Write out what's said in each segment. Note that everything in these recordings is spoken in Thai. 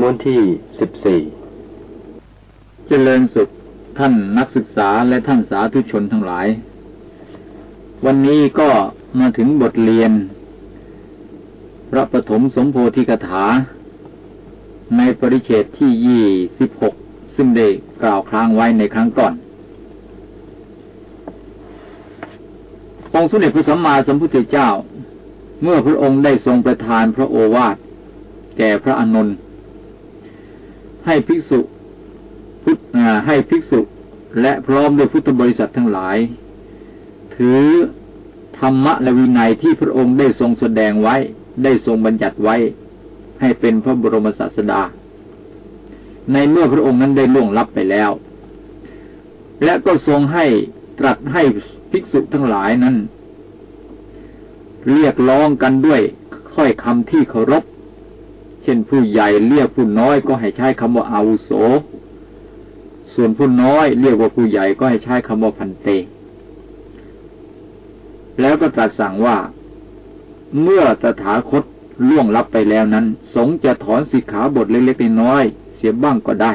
ม้วนที่สิบสี่เจริญสุขท่านนักศึกษาและท่านสาธุชนทั้งหลาย วันนี้ก็มาถึงบทเรียน พระปฐมสมโพธิกถา ในปริเชตที่ยี่สิบหกซึ่งได้กล่าวค้างไว้ในครั้งก่อนองค์สมเด็จพระสัมมาสัมพุทธเจ้า เมื่อพระองค์ได้ทรงประทานพระโอวาท แก่พระอานนท์ให้ภิกษุพุทธให้ภิกษุและพร้อมด้วยพุทธบริษัททั้งหลาย ถือธรรมะและวินัยที่พระองค์ได้ทรงแสดงไว้ได้ทรงบัญญัติไว้ ให้เป็นพระบรมศาสดา ในเมื่อพระองค์นั้นได้ล่วงลับไปแล้ว และก็ทรงให้ตรัสให้ภิกษุทั้งหลายนั้น เรียกร้องกันด้วยค่อยคำที่เคารพ เช่นผู้ใหญ่เรียกผู้น้อยก็ให้ใช้คำว่าอาวุโส ส่วนผู้น้อยเรียกว่าผู้ใหญ่ก็ให้ใช้คำว่าพันเต แล้วก็ตรัสสั่งว่า เมื่อตถาคตล่วงลับไปแล้วนั้น สงจะถอนสิกขาบทเล็กๆน้อยๆเสียบ้างก็ได้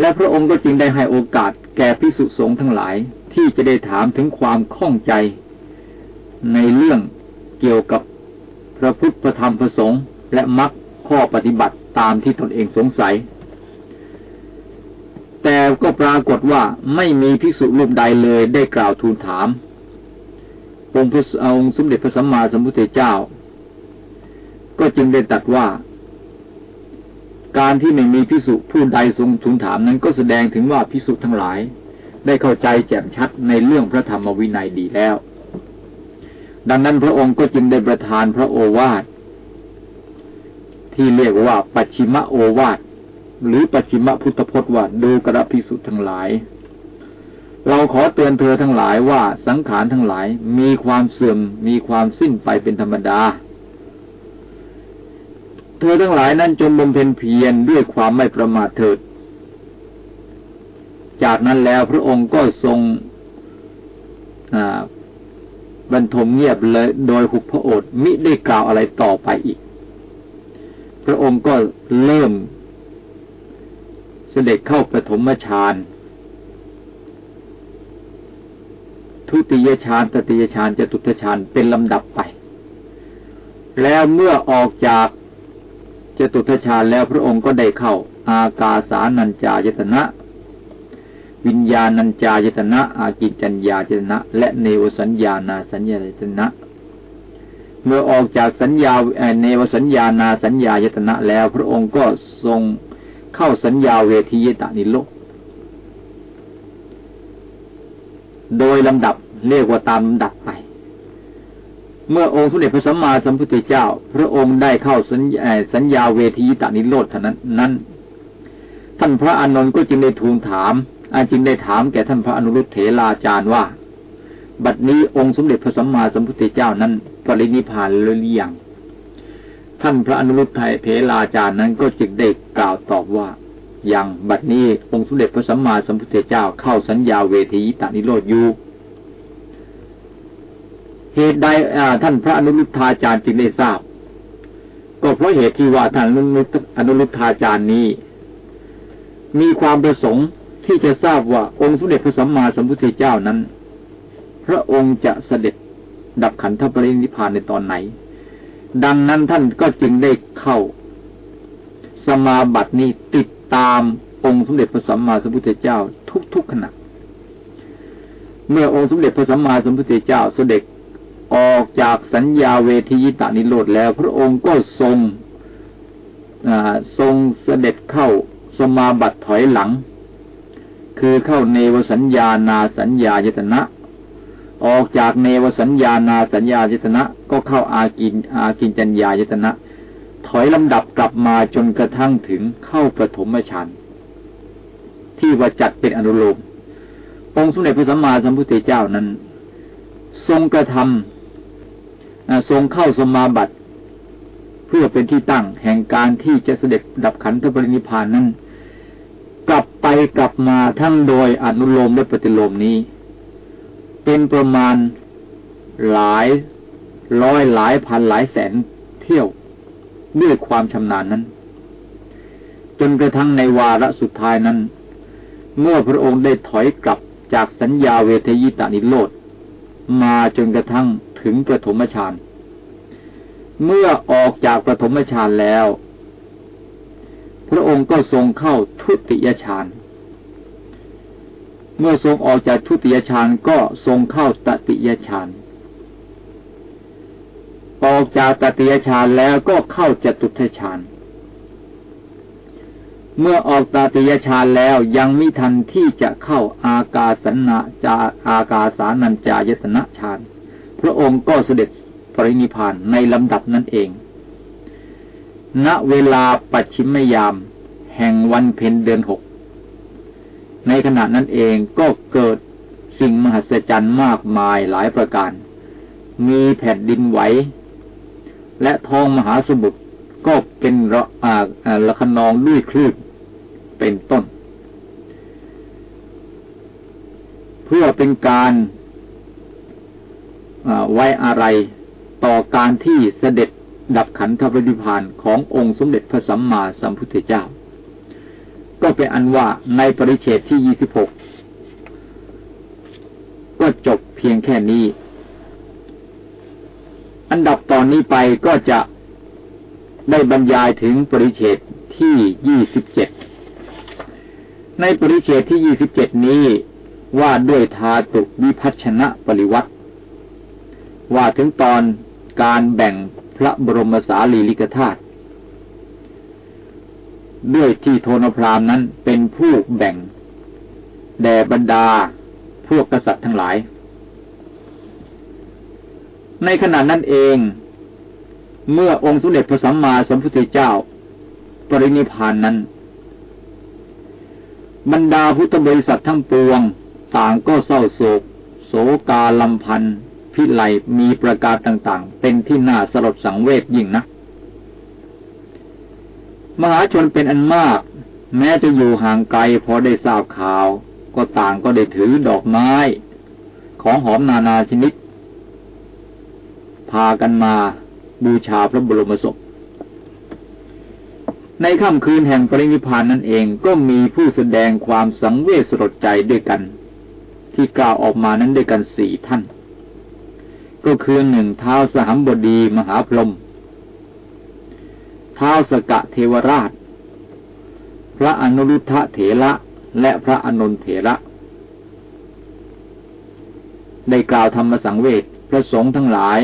และพระองค์ก็จึงได้ให้โอกาสแก่พิสุสงฆ์ทั้งหลายที่จะได้ถามถึงความข้องใจในเรื่อง เกี่ยวกับพระพุทธธรรมพระสงฆ์และมรรคข้อปฏิบัติตามที่ตนเองสงสัย แต่ก็ปรากฏว่าไม่มีพิสุรูปใดเลยได้กล่าวทูลถามองค์พระองค์สมเด็จพระสัมมาสัมพุทธเจ้า ก็จึงได้ตัดว่า การที่ไม่มีพิสุผู้ใดทรงทูลถามนั้นก็แสดงถึงว่าพิสุทั้งหลาย ได้เข้าใจแจ่มชัดในเรื่องพระธรรมวินัยดีแล้ว ดังนั้นพระองค์ก็จึงได้ประทานพระโอวาท ที่เรียกว่าปัจฉิมโอวาท หรือปัจฉิมพุทธพจน์ว่าดูกระพิสุทั้งหลาย เราขอเตือนเธอทั้งหลายว่าสังขารทั้งหลายมีความเสื่อมมีความสิ้นไปเป็นธรรมดา เธอทั้งหลายนั้นจงบำเพ็ญเพียรด้วยความไม่ประมาทเถิด จากนั้นแล้วพระองค์ก็ทรง บรรทมเงียบเลยโดยหุบพระโอษฐ์มิได้กล่าวอะไรต่อไปอีก พระองค์ก็เริ่ม เสด็จเข้าปฐมฌานทุติยฌานตติยฌานจตุตฌานเป็นลำดับไป แล้วเมื่อออกจากจตุทชานแล้วพระองค์ก็ได้เข้า อากาสานัญจายตนะ วิญญาณัญจายตนะ อากิจัญญายตนะ และเนวสัญญานาสัญญายตนะ เมื่อออกจากสัญญาเนวสัญญานาสัญญายตนะแล้ว พระองค์ก็ทรงเข้าสัญญาเวทียตานิโลก โดยลำดับเรียกว่าตามลำดับไป เมื่อองค์สมเด็จพระสัมมาสัมพุทธเจ้า พระองค์ได้เข้าสัญญาสัญญาเวทียตานิโรธท่านั้นนั้น ท่านพระอานนท์ก็จึงได้ทูลถาม อาจึงได้ถามแก่ท่านพระอนุรุตเถราจารย์ว่า บัดนี้องค์สมเด็จพระสัมมาสัมพุทธเจ้านั้นปรินิพานหรือยังท่านพระอนุรุตเถราจารย์นั้นก็จึงได้กล่าวตอบว่ายังบัดนี้องค์สมเด็จพระสัมมาสัมพุทธเจ้าเข้าสัญญาเวทีตานิโรธอยู่เหตุใดท่านพระอนุรุทธาจารย์จึงได้ทราบ ก็เพราะเหตุที่ว่าท่านอนุรุทธาจารย์นี้ มีความประสงค์ ที่จะทราบว่าองค์สมเด็จพระสัมมาสัมพุทธเจ้านั้น พระองค์จะเสด็จดับขันธปรินิพานในตอนไหน ดังนั้นท่านก็จึงได้เข้า สมาบัตินี้ติดตามองค์สมเด็จพระสัมมาสัมพุทธเจ้าทุกๆขณะ เมื่อองค์สมเด็จพระสัมมาสัมพุทธเจ้าเสด็จออกจากสัญญาเวทียิตานิโรธแล้ว พระองค์ก็ทรงทรงเสด็จเข้าสมาบัติถอยหลัง คือเข้าเนวสัญญานาสัญญายตนะ ออกจากเนวสัญญานาสัญญายตนะ ก็เข้าอากินอากินจัญญายตนะ ถอยลำดับกลับมาจนกระทั่งถึงเข้าปฐมฌานที่ว่าจัดเป็นอนุโลมองค์สมเด็จพระสัมมาสัมพุทธเจ้านั้น ทรงกระทำทรงเข้าสมาบัติ เพื่อเป็นที่ตั้งแห่งการที่จะเสด็จดับขันธปรินิพานนั้น กลับไปกลับมาทั้งโดยอนุโลมและปฏิโลมนี้ เป็นประมาณหลายร้อยหลายพันหลายแสนเที่ยวด้วยความชำนาญนั้น จนกระทั่งในวาระสุดท้ายนั้น เมื่อพระองค์ได้ถอยกลับจากสัญญาเวทยิตานิโรธมาจนกระทั่งถึงประถมฌานเมื่อออกจากประถมฌานแล้ว พระองค์ก็ทรงเข้าทุติยฌาน เมื่อทรงออกจากทุติยฌานก็ทรงเข้าตติยฌาน ออกจากตติยฌานแล้วก็เข้าจตุทฌาน เมื่อออกตติยฌานแล้วยังไม่ทันที่จะเข้าอากาสันนาจาอากาสานัญจายตนะฌาน พระองค์ก็เสด็จปรินิพานในลำดับนั้นเอง ณเวลาปัจฉิมยาม แห่งวันเพ็ญเดือนหก ในขณะนั้นเองก็เกิดสิ่งมหัศจรรย์มากมายหลายประการ มีแผ่นดินไหว และท้องมหาสมุทรก็เป็นระละคนองด้วยคลื่นเป็นต้น เพื่อเป็นการไว้อะไรต่อการที่เสด็จ ดับขันธปริพานขององค์สมเด็จพระสัมมาสัมพุทธเจ้า ก็เป็นอันว่าในปริเชตที่ยี่สิบหกก็จบเพียงแค่นี้ อันดับตอนนี้ไปก็จะได้บรรยายถึงปริเชตที่ยี่สิบเจ็ด ในปริเชตที่ยี่สิบเจ็ดนี้ว่าด้วยทาตุวิพัชนะปริวัติ ว่าถึงตอนการแบ่ง พระบรมสารีริกธาตุด้วยที่โทนพรามนั้นเป็นผู้แบ่ง แด่บรรดาพวกกษัตริย์ทั้งหลาย ในขณะนั้นเอง เมื่อองค์สมเด็จพระสัมมาสัมพุทธเจ้า ปรินิพานนั้น บรรดาพุทธบริษัททั้งปวง ต่างก็เศร้าโศก โศกาลำพันธ์ พิไลมีประการต่างๆ เป็นที่น่าสลดสังเวชยิ่งนะ มหาชนเป็นอันมาก แม้จะอยู่ห่างไกลพอได้ทราบข่าว ก็ต่างก็ได้ถือดอกไม้ ของหอมนานาชนิด พากันมาบูชาพระบรมศพในค่ำคืนแห่งปรินิพานนั่นเองก็มีผู้แสดงความสังเวชสลดใจด้วยกัน ที่กล่าวออกมานั้นด้วยกันสี่ท่าน ก็คือหนึ่งเท้าสหัมบดีมหาพรหมเท้าสกะเทวราช พระอนุรุทธะเถระและพระอนนทเถระ ได้กล่าวธรรมสังเวชพระสงฆ์ทั้งหลาย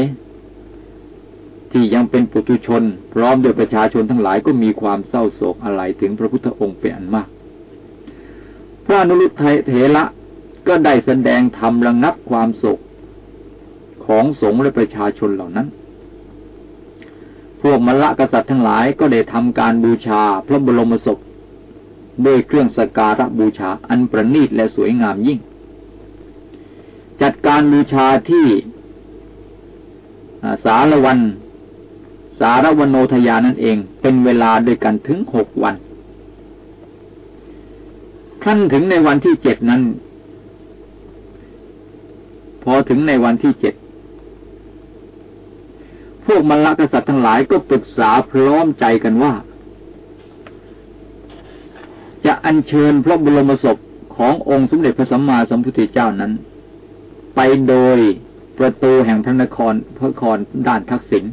ที่ยังเป็นปุถุชน พร้อมด้วยประชาชนทั้งหลายก็มีความเศร้าโศกอะไรถึงพระพุทธองค์เป็นอันมาก พระอนุรุทยเถระก็ได้แสดงธรรมระงับความโศก ของสงฆ์และประชาชนเหล่านั้น พวกมละกษัตริย์ทั้งหลายก็ได้ทำการบูชาพระบรมศพด้วยเครื่องสการะบูชาอันประณีตและสวยงามยิ่ง จัดการบูชาที่สารวัน สารวโนทยานั่นเองเป็นเวลาด้วยกันถึงหกวันขั้นถึงในวันที่เจ็ดนั้น พอถึงในวันที่เจ็ด พวกมรรคกษัตริย์ทั้งหลายก็ปรึกษาพร้อมใจกันว่า จะอัญเชิญพระบรมศพขององค์สมเด็จพระสัมมาสัมพุทธเจ้านั้น ไปโดยประตูแห่งพระนครพระนครด้านทักษิณ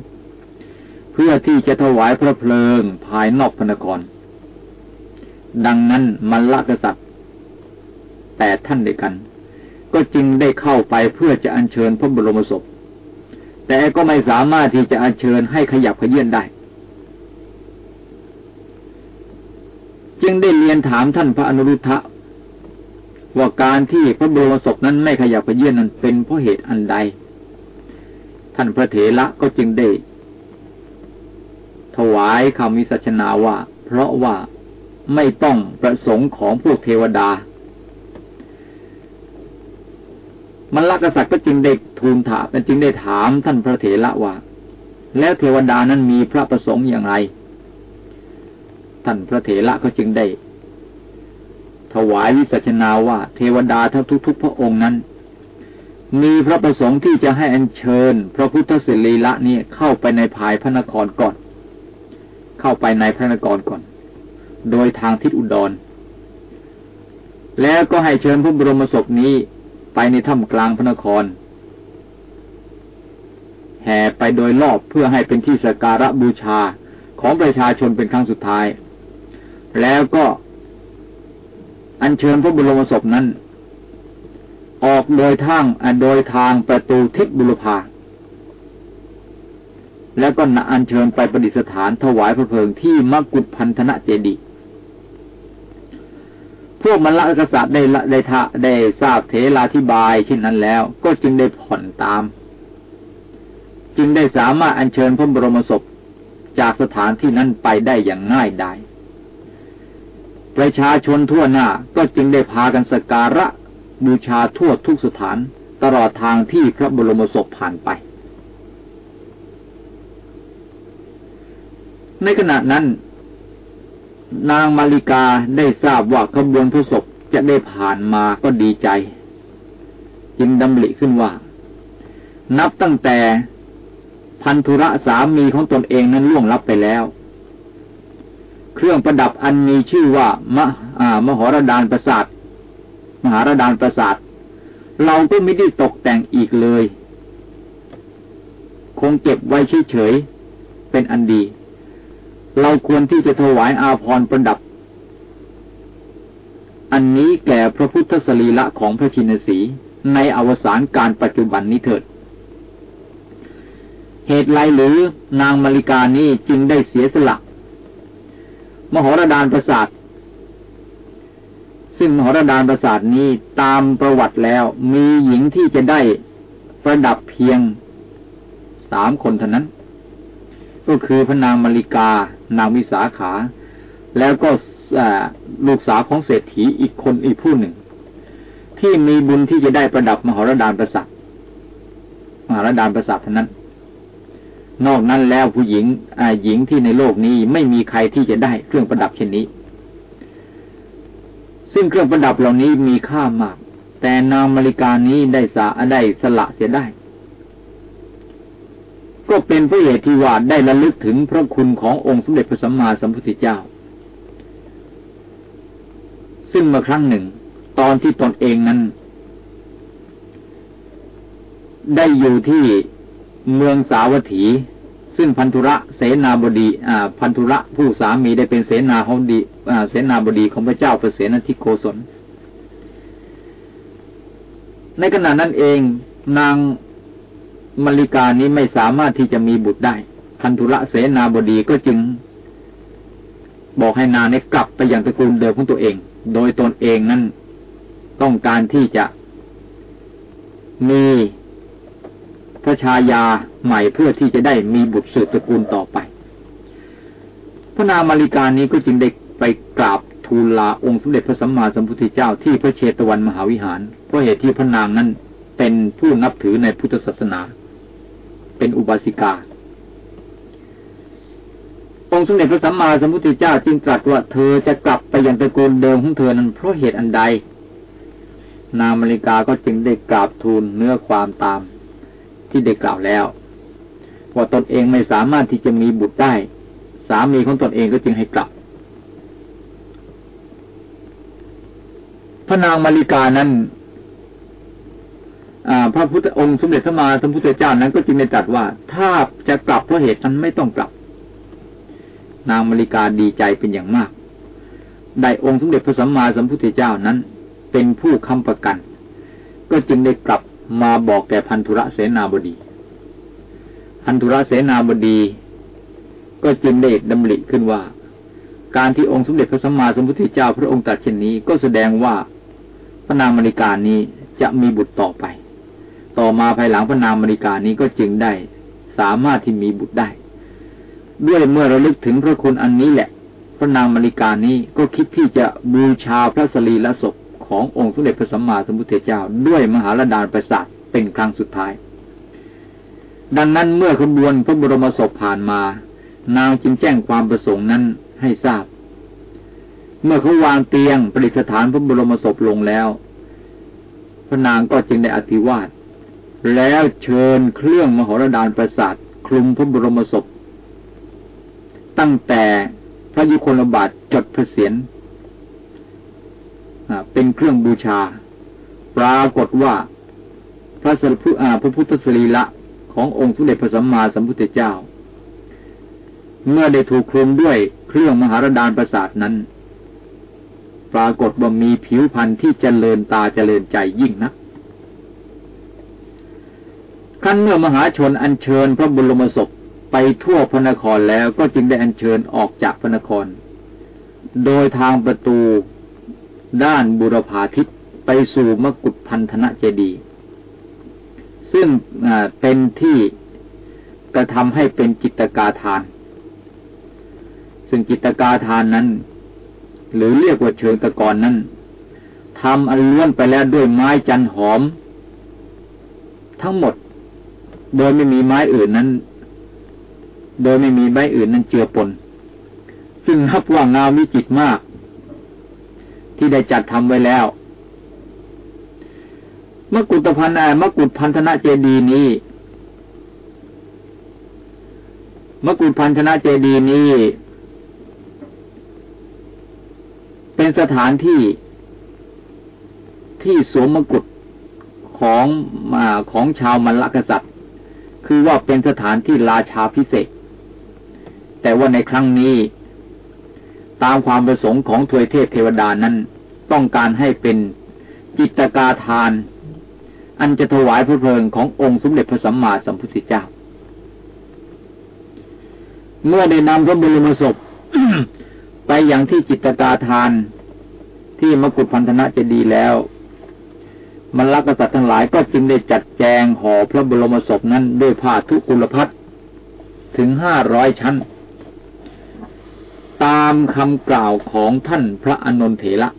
เพื่อที่จะถวายพระเพลิงภายนอกพระนคร ดังนั้นมัลละกษัตริย์แปดท่านด้วยกัน ก็จึงได้เข้าไปเพื่อจะอัญเชิญพระบรมศพ แต่ก็ไม่สามารถที่จะอัญเชิญให้ขยับขยื่นได้ จึงได้เรียนถามท่านพระอนุรุทธะว่าการที่พระบรมศพนั้นไม่ขยับขยื่นนั้นเป็นเพราะเหตุอันใด ท่านพระเถระก็จึงได้ ถวายคำวิสัชนาว่า เพราะว่าไม่ต้องประสงค์ของพวกเทวดา มันลกษัตริย์ก็จึงได้ ทูลถามจึงได้ถามท่านพระเถระว่า แล้วเทวดานั้นมีพระประสงค์อย่างไร ท่านพระเถระก็จึงได้ ถวายวิสัชนาว่า เทวดาทั้งทุกๆ พระองค์นั้น มีพระประสงค์ที่จะให้อัญเชิญ พระพุทธศิลีละนี้เข้าไปในภายพระนครก่อน เข้าไปในพระนครก่อน โดยทางทิศอุดร แล้วก็ให้เชิญพระบรมศพนี้ไปในถ้ำกลางพระนคร แห่ไปโดยรอบเพื่อให้เป็นที่สักการะบูชาของประชาชนเป็นครั้งสุดท้าย แล้วก็อัญเชิญพระบรมศพนั้น ออกโดยทางโดยทางประตูทิศบุรพาแล้วก็อัญเชิญไปประดิษฐานถวายพระเพลิงที่มกุฏพันธนะเจดีพวกมรรคกษัตริย์ได้ได้ทะได้ทราบเทลาธิบายเช่นนั้นแล้ว ก็จึงได้ผ่อนตาม จึงได้สามารถอัญเชิญพระบรมศพจากสถานที่นั้นไปได้อย่างง่ายดายประชาชนทั่วหน้าก็จึงได้พากันสการะบูชาทั่วทุกสถานตลอดทางที่พระบรมศพผ่านไป ในขณะนั้น นางมาริกาได้ทราบว่าขบวนพระศพจะได้ผ่านมาก็ดีใจ จึงดำริขึ้นว่า นับตั้งแต่ พันธุระสามีของตนเองนั้นล่วงลับไปแล้ว เครื่องประดับอันมีชื่อว่ามะมหรดานประสาท มหารดานประสาท เราก็ไม่ได้ตกแต่งอีกเลย คงเก็บไว้เฉยๆเป็นอันดี เราควรที่จะถวายอาภรประดับ อันนี้แก่พระพุทธสรีละของพระชินสีในอวสานการปัจจุบันนี้เถิด เหตุไรหรือนางมาริกานี้จึงได้เสียสละ มหรดานประสาท ซึ่งมหรดานประสาทนี้ตามประวัติแล้วมีหญิงที่จะได้ประดับเพียงสามคนเท่านั้น ก็คือพระนางมาริกา นางวิสาขา แล้วก็ลูกสาวของเศรษฐีอีกคนอีกผู้หนึ่ง ที่มีบุญที่จะได้ประดับมหรดานประสาทมหรดานประสาทเท่านั้น นอกนั้นแล้วผู้หญิงหญิงที่ในโลกนี้ไม่มีใครที่จะได้เครื่องประดับเช่นนี้ ซึ่งเครื่องประดับเหล่านี้มีค่ามาก แต่นางมาริกานี้ได้สาได้สละเสียได้ ก็เป็นพระเหตุที่ว่าได้ระลึกถึงพระคุณขององค์สมเด็จพระสัมมาสัมพุทธเจ้า ซึ่งเมื่อครั้งหนึ่ง ตอนที่ตนเองนั้น ได้อยู่ที่ เมืองสาวัตถี ซึ่งพันธุระเสนาบดีอ่าพันธุระผู้สามีได้เป็นเสนาของดีอ่าเสนาบดีของพระเจ้าประเสนทิโกศล ในขณะนั้นเองนางมริกานี้ไม่สามารถที่จะมีบุตรได้ พันธุระเสนาบดีก็จึง บอกให้นางนี้กลับไปยังตระกูลเดิมของตัวเอง โดยตนเองนั้นต้องการที่จะมี พระชายาใหม่เพื่อที่จะได้มีบุตรสืบตระกูลต่อไป พระนามาริกานี้ก็จึงได้ไปกราบทูลลาองค์สมเด็จพระสัมมาสัมพุทธเจ้าที่พระเชตวันมหาวิหาร เพราะเหตุที่พระนางนั้นเป็นผู้นับถือในพุทธศาสนา เป็นอุบาสิกา องค์สมเด็จพระสัมมาสัมพุทธเจ้าจึงตรัสว่าเธอจะกลับไปยังตระกูลเดิมของเธอนั้นเพราะเหตุอันใด นางมาริกาก็จึงได้กราบทูลเนื้อความตาม ที่ได้กล่าวแล้ว ว่าตนเองไม่สามารถที่จะมีบุตรได้ สามีของตนเองก็จึงให้กลับ พระนางมาริกานั้นพระพุทธองค์สมเด็จพระมาสมพุทธเจ้านั้นก็จึงได้ตรัสว่า ถ้าจะกลับเพราะเหตุนั้นไม่ต้องกลับ นางมาริกาดีใจเป็นอย่างมาก ได้องค์สมเด็จพระสัมมาสัมพุทธเจ้านั้น เป็นผู้ค้ำประกัน ก็จึงได้กลับ มาบอกแก่พันธุระเสนาบดี พันธุระเสนาบดี ก็จึงได้ดำริขึ้นว่า การที่องค์สมเด็จพระสัมมาสัมพุทธเจ้าพระองค์ตรัสเช่นนี้ ก็แสดงว่าพระนางมริกานี้จะมีบุตรต่อไป ต่อมาภายหลังพระนางมริกานี้ก็จึงได้สามารถที่มีบุตรได้ ด้วยเมื่อระลึกถึงพระคุณอันนี้แหละ พระนางมริกานี้ก็คิดที่จะบูชาพระสรีละศพ ขององค์สมเด็จพระสัมมาสัมพุทธเจ้า ด้วยมหาลดานประสาทเป็นครั้งสุดท้าย ดังนั้นเมื่อขบวนพระบรมศพผ่านมา นางจึงแจ้งความประสงค์นั้นให้ทราบ เมื่อเขาวางเตียงประดิษฐานพระบรมศพลงแล้ว พระนางก็จึงได้อธิวาทแล้วเชิญเครื่องมหรดานประสาทคลุมพระบรมศพ ตั้งแต่พระยุคลบาทจดพระเศียร เป็นเครื่องบูชา ปรากฏว่า พระสรพุพระพุทธสรีละขององค์สมเด็จพระสัมมาสัมพุทธเจ้า เมื่อได้ถูกคลุมด้วยเครื่องมหารดานประสาทนั้น ปรากฏว่ามีผิวพรรณที่เจริญตาเจริญใจยิ่งนักขั้นเมื่อมหาชนอัญเชิญพระบุรมศพไปทั่วพระนครแล้วก็จึงได้อัญเชิญออกจากพระนคร โดยทางประตู ด้านบุรพาทิศไปสู่มกุฏพันธนะเจดีซึ่งเป็นที่กระทำให้เป็นจิตกาทาน ซึ่งจิตกาทานนั้น หรือเรียกว่าเชิงตะกอนนั้นทำอันล้วนไปแล้วด้วยไม้จันหอม ทั้งหมด โดยไม่มีไม้อื่นนั้น โดยไม่มีไม้อื่นนั้นเจือปน ซึ่งนับว่างามวิจิตมาก ที่ได้จัดทำไว้แล้วมกุฏพันธ์มกุฏพันธนะเจดีนี้ มกุฏพันธนะเจดีนี้ เป็นสถานที่ที่สวมมกุฏของมาของชาวมัลลกษัตริย์ คือว่าเป็นสถานที่ราชาพิเศษ แต่ว่าในครั้งนี้ ตามความประสงค์ของทวยเทพเทวดานั้น ต้องการให้เป็นจิตกาทาน อันจะถวายพระเพลิงขององค์สมเด็จพระสัมมาสัมพุทธเจ้า เมื่อได้นำพระบรมศพไปอย่างที่จิตกาทานที่มกุฏพันธนะจะดีแล้วมันลักษัตริย์ทั้งหลายก็จึงได้จัดแจงห่อพระบรมศพนั้นด้วยผ้าทุกุลพัดถึงห้าร้อยชั้น ตามคำกล่าวของท่านพระอนนทเถระ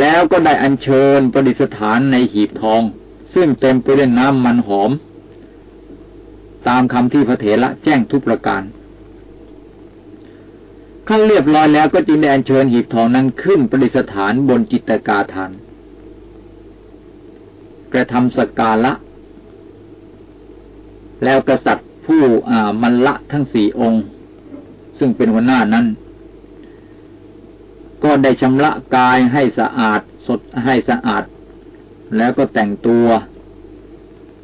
แล้วก็ได้อัญเชิญประดิษฐานในหีบทอง ซึ่งเต็มไปด้วยน้ำมันหอม ตามคำที่พระเถระแจ้งทุกประการ ขั้นเรียบร้อยแล้วก็จึงได้อัญเชิญหีบทองนั้นขึ้นประดิษฐานบนจิตกาทาน กระทำสกาละ แล้วกษัตริย์ผู้มันละทั้งสี่องค์ ซึ่งเป็นหัวหน้านั้น ก็ได้ชำระกายให้สะอาดสดให้สะอาด แล้วก็แต่งตัว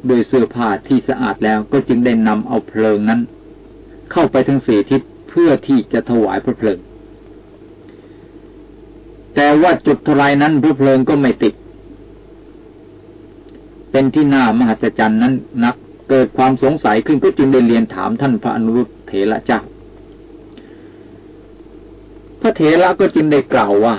โดยเสื้อผ้าที่สะอาดแล้วก็จึงได้นำเอาเพลิงนั้น เข้าไปทั้งสี่ทิศเพื่อที่จะถวายพระเพลิง แต่ว่าจุดทลายนั้นพระเพลิงก็ไม่ติด เป็นที่น่ามหัศจรรย์นั้นนักเกิดความสงสัยขึ้นก็จึงได้เรียนถามท่านพระอนุรุตเถระเจ้า พระเถระก็จึงได้กล่าวว่า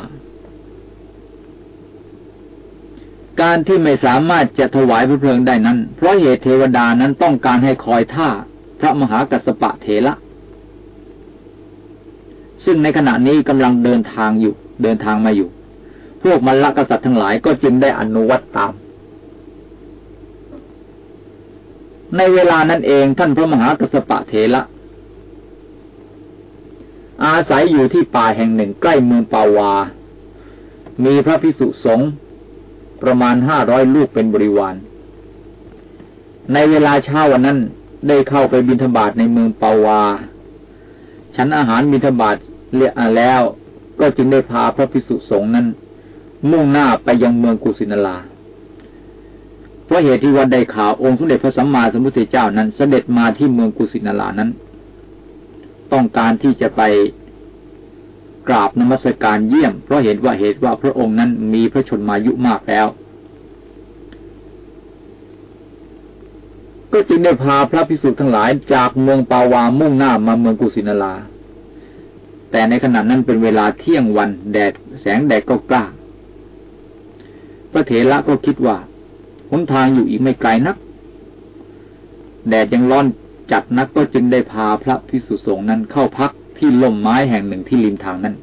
การที่ไม่สามารถจะถวายพระเพลิงได้นั้น เพราะเหตุเทวดานั้นต้องการให้คอยท่าพระมหากัสปะเถระซึ่งในขณะนี้กำลังเดินทางอยู่ เดินทางมาอยู่ พวกมรรคษัตริย์ทั้งหลายก็จึงได้อนุวัตตาม ในเวลานั้นเองท่านพระมหากัสปะเถระ อาศัยอยู่ที่ป่าแห่งหนึ่งใกล้เมืองปาวา มีพระพิสุสงฆ์ประมาณห้าร้อยลูกเป็นบริวาร ในเวลาเช้าวันนั้นได้เข้าไปบิณฑบาตในเมืองปาวา ฉันอาหารบิณฑบาตเรียแล้ว ก็จึงได้พาพระพิสุสงฆ์นั้น มุ่งหน้าไปยังเมืองกุสินาราเพราะเหตุที่วันได้ข่าวองค์สมเด็จพระสัมมาสัมพุทธเจ้านั้นเสด็จมาที่เมืองกุสินารานั้น ต้องการที่จะไปกราบนมัสการเยี่ยม เพราะเห็นว่าเหตุว่าพระองค์นั้นมีพระชนมายุมากแล้ว ก็จึงได้พาพระพิสุทั้งหลายจากเมืองปาวามุ่งหน้ามาเมืองกุสินาราแต่ในขณะนั้นเป็นเวลาเที่ยงวันแดดแสงแดดก็กล้า พระเถระก็คิดว่าหนทางอยู่อีกไม่ไกลนัก แดดยังร้อน จัดนักก็จึงได้พาพระพิสุสงฆ์นั้นเข้าพักที่ล่มไม้แห่งหนึ่งที่ริมทางนั้น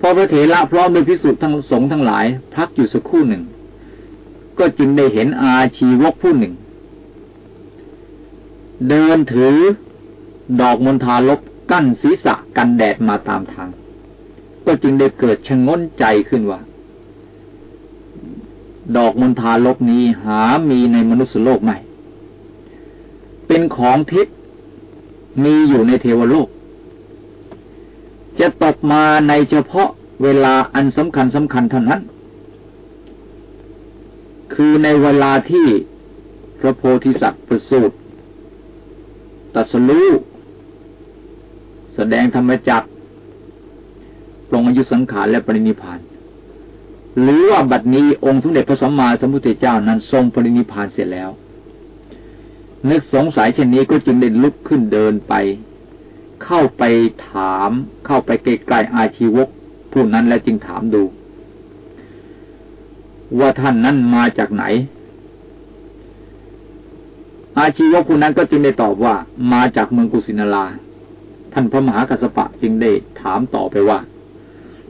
พอพระเถระพร้อมด้วยพิสุทั้งสงฆ์ทั้งหลาย พักอยู่สักครู่หนึ่ง ก็จึงได้เห็นอาชีวกผู้หนึ่ง เดินถือดอกมณฑาลบกั้นศีรษะกันแดดมาตามทาง ก็จึงได้เกิดชะงนใจขึ้นว่าดอกมณฑาลบนี้หามีในมนุษย์โลกไหม เป็นของทิพย์มีอยู่ในเทวโลก จะตกมาในเฉพาะเวลาอันสำคัญสำคัญเท่านั้น คือในเวลาที่พระโพธิสัตว์ประสูติตัสรู้แสดงธรรมจักรปรงอายุสังขารและปรินิพาน หรือว่าบัดนี้องค์สมเด็จพระสัมมาสัมพุทธเจ้านั้นทรงปรินิพานเสร็จแล้ว นึกสงสัยเช่นนี้ก็จึงได้ลุกขึ้นเดินไป เข้าไปถาม เข้าไปใกล้ๆอาชีวก ผู้นั้นแล้วจึงถามดู ว่าท่านนั้นมาจากไหน อาชีวกผู้นั้นก็จึงได้ตอบว่า มาจากเมืองกุสินาราท่านพระมหากัสสปะจึงได้ถามต่อไปว่า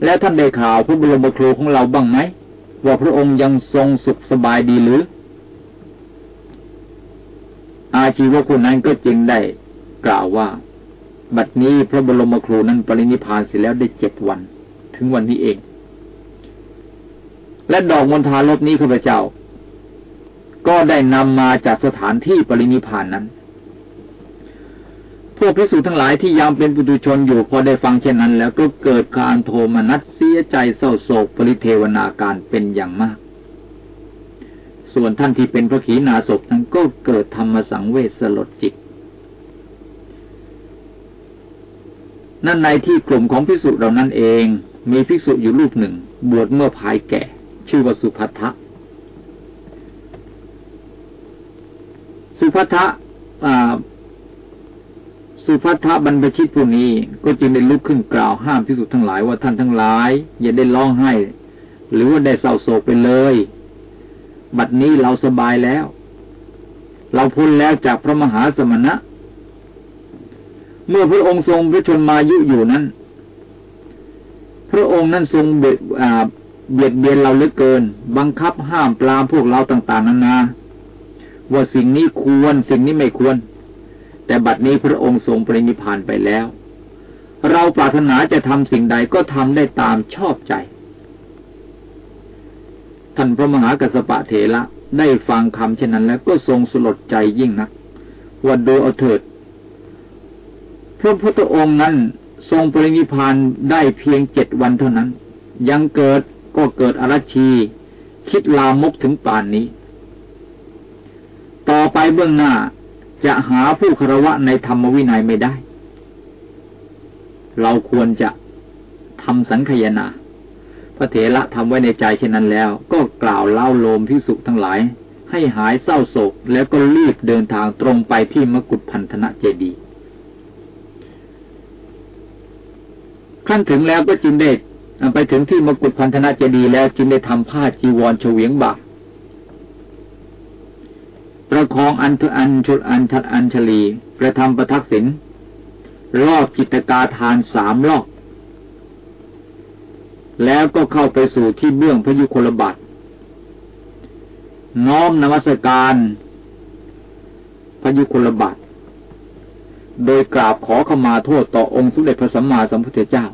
แล้วท่านได้ข่าวพระบรมครูของเราบ้างไหมว่าพระองค์ยังทรงสุขสบายดีหรือ อาชีวคนนั้นก็จึงได้กล่าวว่า บัดนี้พระบรมครูนั้นปรินิพานเสร็จแล้วได้เจ็ดวัน ถึงวันนี้เอง และดอกมณฑาลบนี้ข้าพเจ้า ก็ได้นำมาจากสถานที่ปรินิพานนั้นพวกพิสูจทั้งหลายที่ยังเป็นปุถุชนอยู่พอได้ฟังเช่นนั้น แล้วก็เกิดการโทมนัสเสียใจเศร้าโศกปริเทวนาการเป็นอย่างมาก ส่วนท่านที่เป็นพระขีณาสพนั้นก็เกิดธรรมสังเวชสลดจิต นั่นในที่กลุ่มของพิสุเหล่านั้นเอง มีภิกษุอยู่รูปหนึ่ง บวชเมื่อภายแก่ ชื่อว่าสุภัทะสุภัทะสุภัทธบรรพชิตผู้นี้ ก็จึงได้ลุกขึ้นกล่าวห้ามพิสุทั้งหลายว่าท่านทั้งหลาย อย่าได้ร้องไห้ หรือว่าได้เศร้าโศกไปเลย บัดนี้เราสบายแล้ว เราพ้นแล้วจากพระมหาสมณะ เมื่อพระองค์ทรงพระชนมายุอยู่นั้น พระองค์นั้นทรงเบียดเบียดเบียนเราเหลือเกิน บังคับห้ามปรามพวกเราต่าง ๆนานาว่าสิ่งนี้ควรสิ่งนี้ไม่ควร แต่บัดนี้พระองค์ทรงปรินิพานไปแล้ว เราปรารถนาจะทำสิ่งใดก็ทำได้ตามชอบใจ ท่านพระมหากัสปะเถระได้ฟังคำเช่นนั้นแล้วก็ทรงสลดใจยิ่งนักวันดูเอาเถิดพระพุทธองค์นั้นทรงปรินิพานได้เพียงเจ็ดวันเท่านั้น ยังเกิดก็เกิดอรชี คิดลามกถึงป่านนี้ ต่อไปเบื้องหน้าจะหาผู้คารวะในธรรมวินัยไม่ได้ เราควรจะทำสังขยนา ระเถระทำไว้ในใจเช่นนั้นแล้ว ก็กล่าวเล่าโลมพิสุทั้งหลาย ให้หายเศร้าโศกแล้วก็รีบเดินทางตรงไปที่มกุฏพันธนะเจดีขั้นถึงแล้วก็จึงได้ไปถึงที่มกุฏพันธนะเจดีแล้วจึงได้ทำผ้าจีวรเฉวียงบาประคองอันทอันชุดอันทัดอัญชลีประทำประทักษิณรอบจิตกาทานสามรอบ แล้วก็เข้าไปสู่ที่เบื้องพระยุคลบัตน้อมนมัสการพระยุคลบัตโดยกราบขอขมาโทษต่อองค์สุเด็จพระสัมมาสัมพุทธเจ้า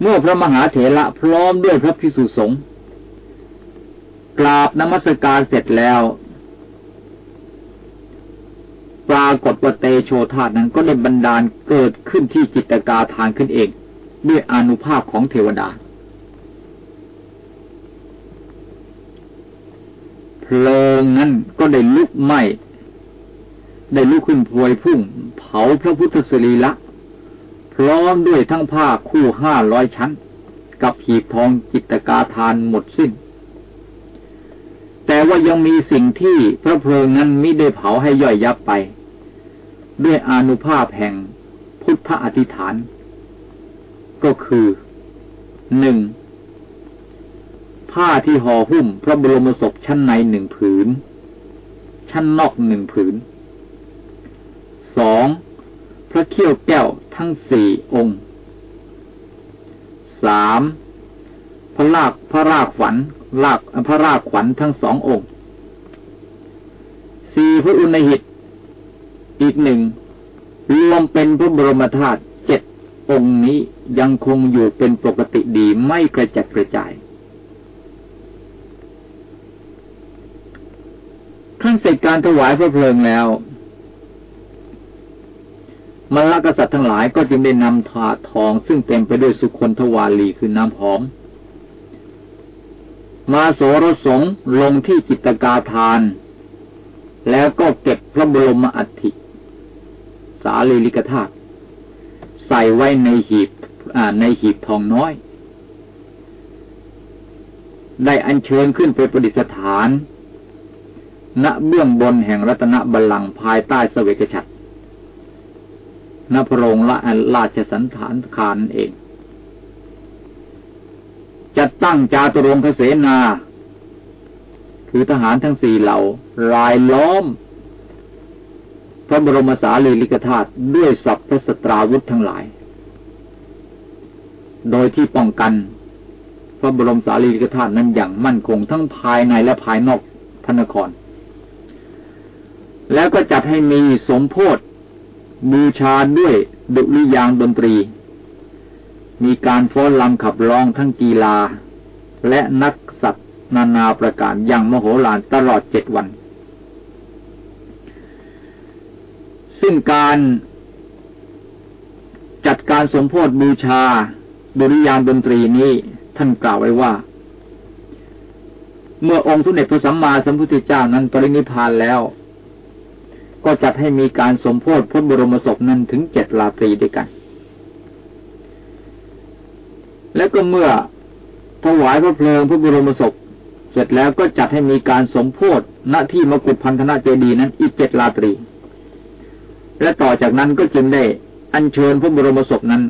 เมื่อพระมหาเถระพร้อมด้วยพระพิสุสงฆ์กราบนมัสการเสร็จแล้ว ปรากฏว่าเตโชธาตนั้นก็ได้บันดาลเกิดขึ้นที่จิตกาทานขึ้นเอง ด้วยอนุภาพของเทวดา เพลิงนั้นก็ได้ลุกไหม้ได้ลุกขึ้นพวยพุ่ง เผาพระพุทธสรีละพร้อมด้วยทั้งผ้าคู่ห้าร้อยชั้น กับหีบทองจิตกาทานหมดสิ้น แต่ว่ายังมีสิ่งที่พระเพลิงนั้นมิได้เผาให้ย่อยยับไป ด้วยอนุภาพแห่งพุทธอธิษฐาน ก็คือหนึ่งผ้าที่ห่อหุ้มพระบรมศพชั้นในหนึ่งผืน ชั้นนอกหนึ่งผืนสองพระเขี้ยวแก้วทั้งสี่องค์สามพระลากพระรากฝันลากพระรากขวัญทั้งสององค์สี่พระอุณหิต อีกหนึ่งรวมเป็นพระบรมธาตุเจ็ดองค์นี้ยังคงอยู่เป็นปกติดีไม่กระจัดกระจายขั้นเสร็จการถวายพระเพลิงแล้วมรรคษัตริย์ทั้งหลายก็จึงได้นำถาทองซึ่งเต็มไปด้วยสุคนทวาลีคือน้ำหอม มาโสรสงลงที่จิตกาทาน แล้วก็เก็บพระบรมอัฐิ สาลีลิกธาตุใส่ไว้ในหีบในหีบทองน้อย ได้อัญเชิญขึ้นไปประดิษฐาน ณเบื้องบนแห่งรัตนบัลลังก์ภายใต้สเวกฉัตรณพระองค์ละราชสันฐานคารเอง จะตั้งจาตุรงคเสนา คือทหารทั้งสี่เหล่ารายล้อม พระบรมสารีริกธาตุด้วยสัพพสตราวุธทั้งหลาย โดยที่ป้องกัน พระบรมสารีริกธาตุนั้นอย่างมั่นคงทั้งภายในและภายนอกพระนคร แล้วก็จัดให้มีสมโพธบูชาด้วยดุริยางดนตรี มีการฟ้อนลำขับร้องทั้งกีฬา และนักสัตว์นานาประการอย่างมโหฬารตลอดเจ็ดวัน ซึ่งการจัดการสมโพธิบูชาดุริยางดนตรีนี้ท่านกล่าวไว้ว่า เมื่อองค์สุเด็จพระสัมมาสัมพุทธเจ้านั้นปรินิพานแล้ว ก็จัดให้มีการสมโพธิพระบรมศพนั้นถึงเจ็ดราตรีด้วยกัน และก็เมื่อถวายพระเพลิงพระบรมศพ เสร็จแล้วก็จัดให้มีการสมโพธิณที่มกุฏพันธนาเจดีนั้นอีกเจ็ดราตรี และต่อจากนั้นก็จึงได้อัญเชิญพระบรมศพนั้น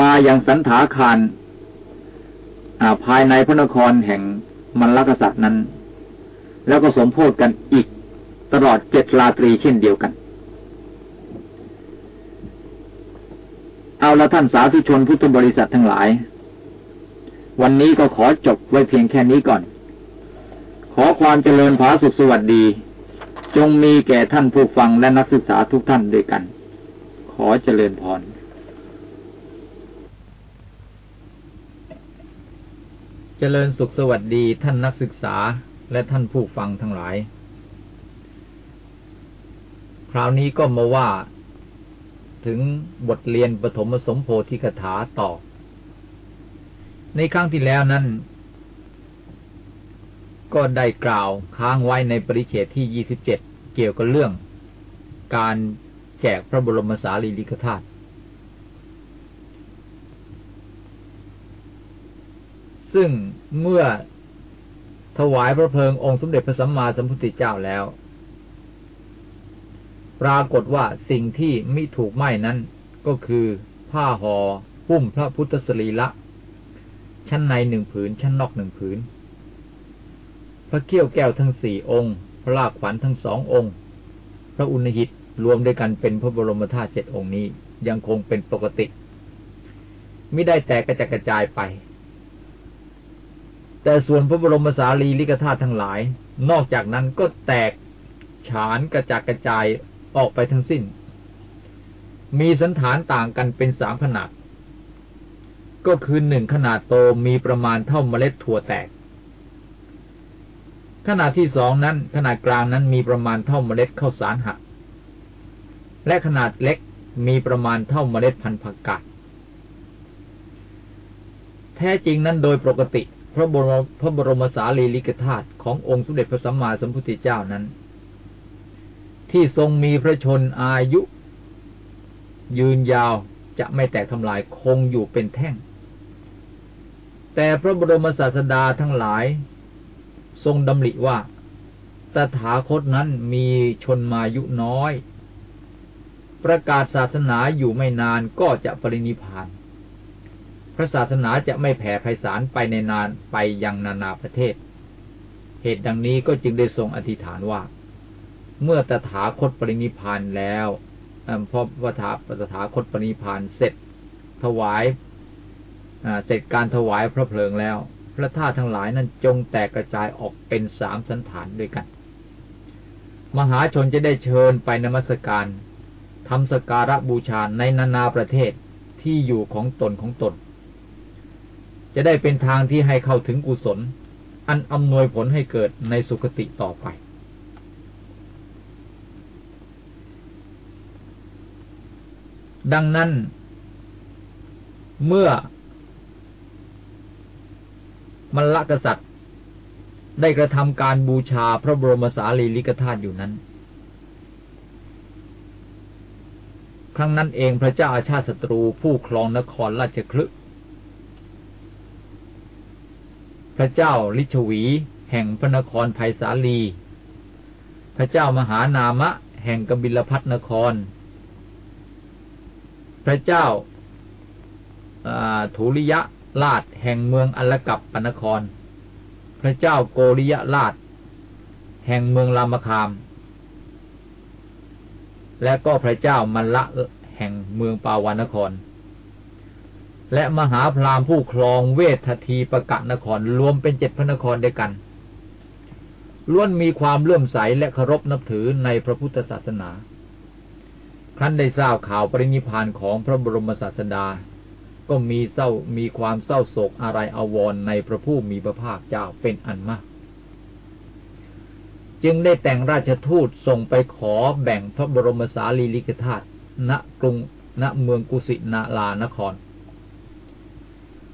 มาอย่างสันถาคารภายในพระนครแห่งมันลกษัตริย์นั้น แล้วก็สมโพธิกันอีกตลอดเจ็ดราตรีเช่นเดียวกัน เอาละท่านสาธุชนพุทธบริษัททั้งหลาย วันนี้ก็ขอจบไว้เพียงแค่นี้ก่อน ขอความเจริญผาสุขสวัสดี จงมีแก่ท่านผู้ฟังและนักศึกษาทุกท่านด้วยกัน ขอเจริญพรเจริญสุขสวัสดีท่านนักศึกษาและท่านผู้ฟังทั้งหลาย คราวนี้ก็มาว่า ถึงบทเรียนปฐมสมโพธิกถาต่อ ในครั้งที่แล้วนั้น ก็ได้กล่าวค้างไว้ในปริเฉตที่ยี่สิบเจ็ดเกี่ยวกับเรื่อง การแจกพระบรมสารีริกธาตุซึ่งเมื่อถวายพระเพลิงองค์สมเด็จพระสัมมาสัมพุทธเจ้าแล้ว ปรากฏว่าสิ่งที่ไม่ถูกไหม้นั้นก็คือผ้าหอ่อหุ้มพระพุทธสรีละ ชั้นในหนึ่งผืน ชั้นนอกหนึ่งผืน พระเกี้ยวแก้วทั้งสี่องค์ พระลากขวัญทั้งสององค์ พระอุณหิตรวมด้วยกันเป็นพระบรมธาตุเจ็ดองค์นี้ ยังคงเป็นปกติไม่ได้แตกกระจกระจายไป แต่ส่วนพระบรมสารีริกธาตุทั้งหลาย นอกจากนั้นก็แตกฉานกระจกกระจายออกไปทั้งสิ้น มีสันฐานต่างกันเป็นสามขนาด ก็คือหนึ่งขนาดโตมีประมาณเท่าเมล็ดถั่วแตก ขนาดที่สองนั้น ขนาดกลางนั้นมีประมาณเท่าเมล็ดข้าวสารหัก และขนาดเล็กมีประมาณเท่าเมล็ดพันธุ์ผักกาดแท้จริงนั้นโดยปกติ พระบรมพระบรมสารีริกธาตุขององค์สมเด็จพระสัมมาสัมพุทธเจ้านั้น ที่ทรงมีพระชนอายุ ยืนยาวจะไม่แตกทำลายคงอยู่เป็นแท่ง แต่พระบรมศาสดาทั้งหลาย ทรงดำริว่า ตถาคตนั้นมีชนมายุน้อย ประกาศศาสนาอยู่ไม่นานก็จะปรินิพาน พระศาสนาจะไม่แผ่ไพศาลไปในนานไปยังนานาประเทศ เหตุดังนี้ก็จึงได้ทรงอธิษฐานว่า เมื่อตถาคตปรินิพานแล้วพอพระถาตถาคตปรินิพานเสร็จถวายเสร็จการถวายพระเพลิงแล้ว พระธาตุทั้งหลายนั้นจงแตกกระจายออกเป็นสามสันฐานด้วยกัน มหาชนจะได้เชิญไปนมัสการทำสการะบูชาในนานาประเทศที่อยู่ของตนของตน จะได้เป็นทางที่ให้เข้าถึงกุศล อันอำนวยผลให้เกิดในสุคติต่อไป ดังนั้น เมื่อ มลกษัตริย์ ได้กระทำการบูชาพระบรมสารีริกธาตุอยู่นั้น ครั้งนั้นเองพระเจ้าอาชาติศัตรูผู้ครองนครราชคลึพระเจ้าลิชวี แห่งพระนครไผ่สาลี พระเจ้ามหานามะ แห่งกบิลพัทนคร พระเจ้าทุริยะ ลาดแห่งเมืองอัลกับปนคร พระเจ้าโกริยะลาดแห่งเมืองรามคาม และก็พระเจ้ามัลละแห่งเมืองปาวานคร และมหาพราหมณ์ผู้ครองเวททีประกะนครรวมเป็นเจ็ดพระนครด้วยกันล้วนมีความเลื่อมใสและเคารพนับถือในพระพุทธศาสนา ครั้นได้ทราบข่าวปรินิพานของพระบรมศาสดา ก็มีเศร้ามีความเศร้าโศกอะไรอาวรในพระผู้มีพระภาคเจ้าเป็นอันมาก จึงได้แต่งราชทูตส่งไปขอแบ่งพระบรมสารีริกธาตุณกรุงณเมืองกุสินาลานคร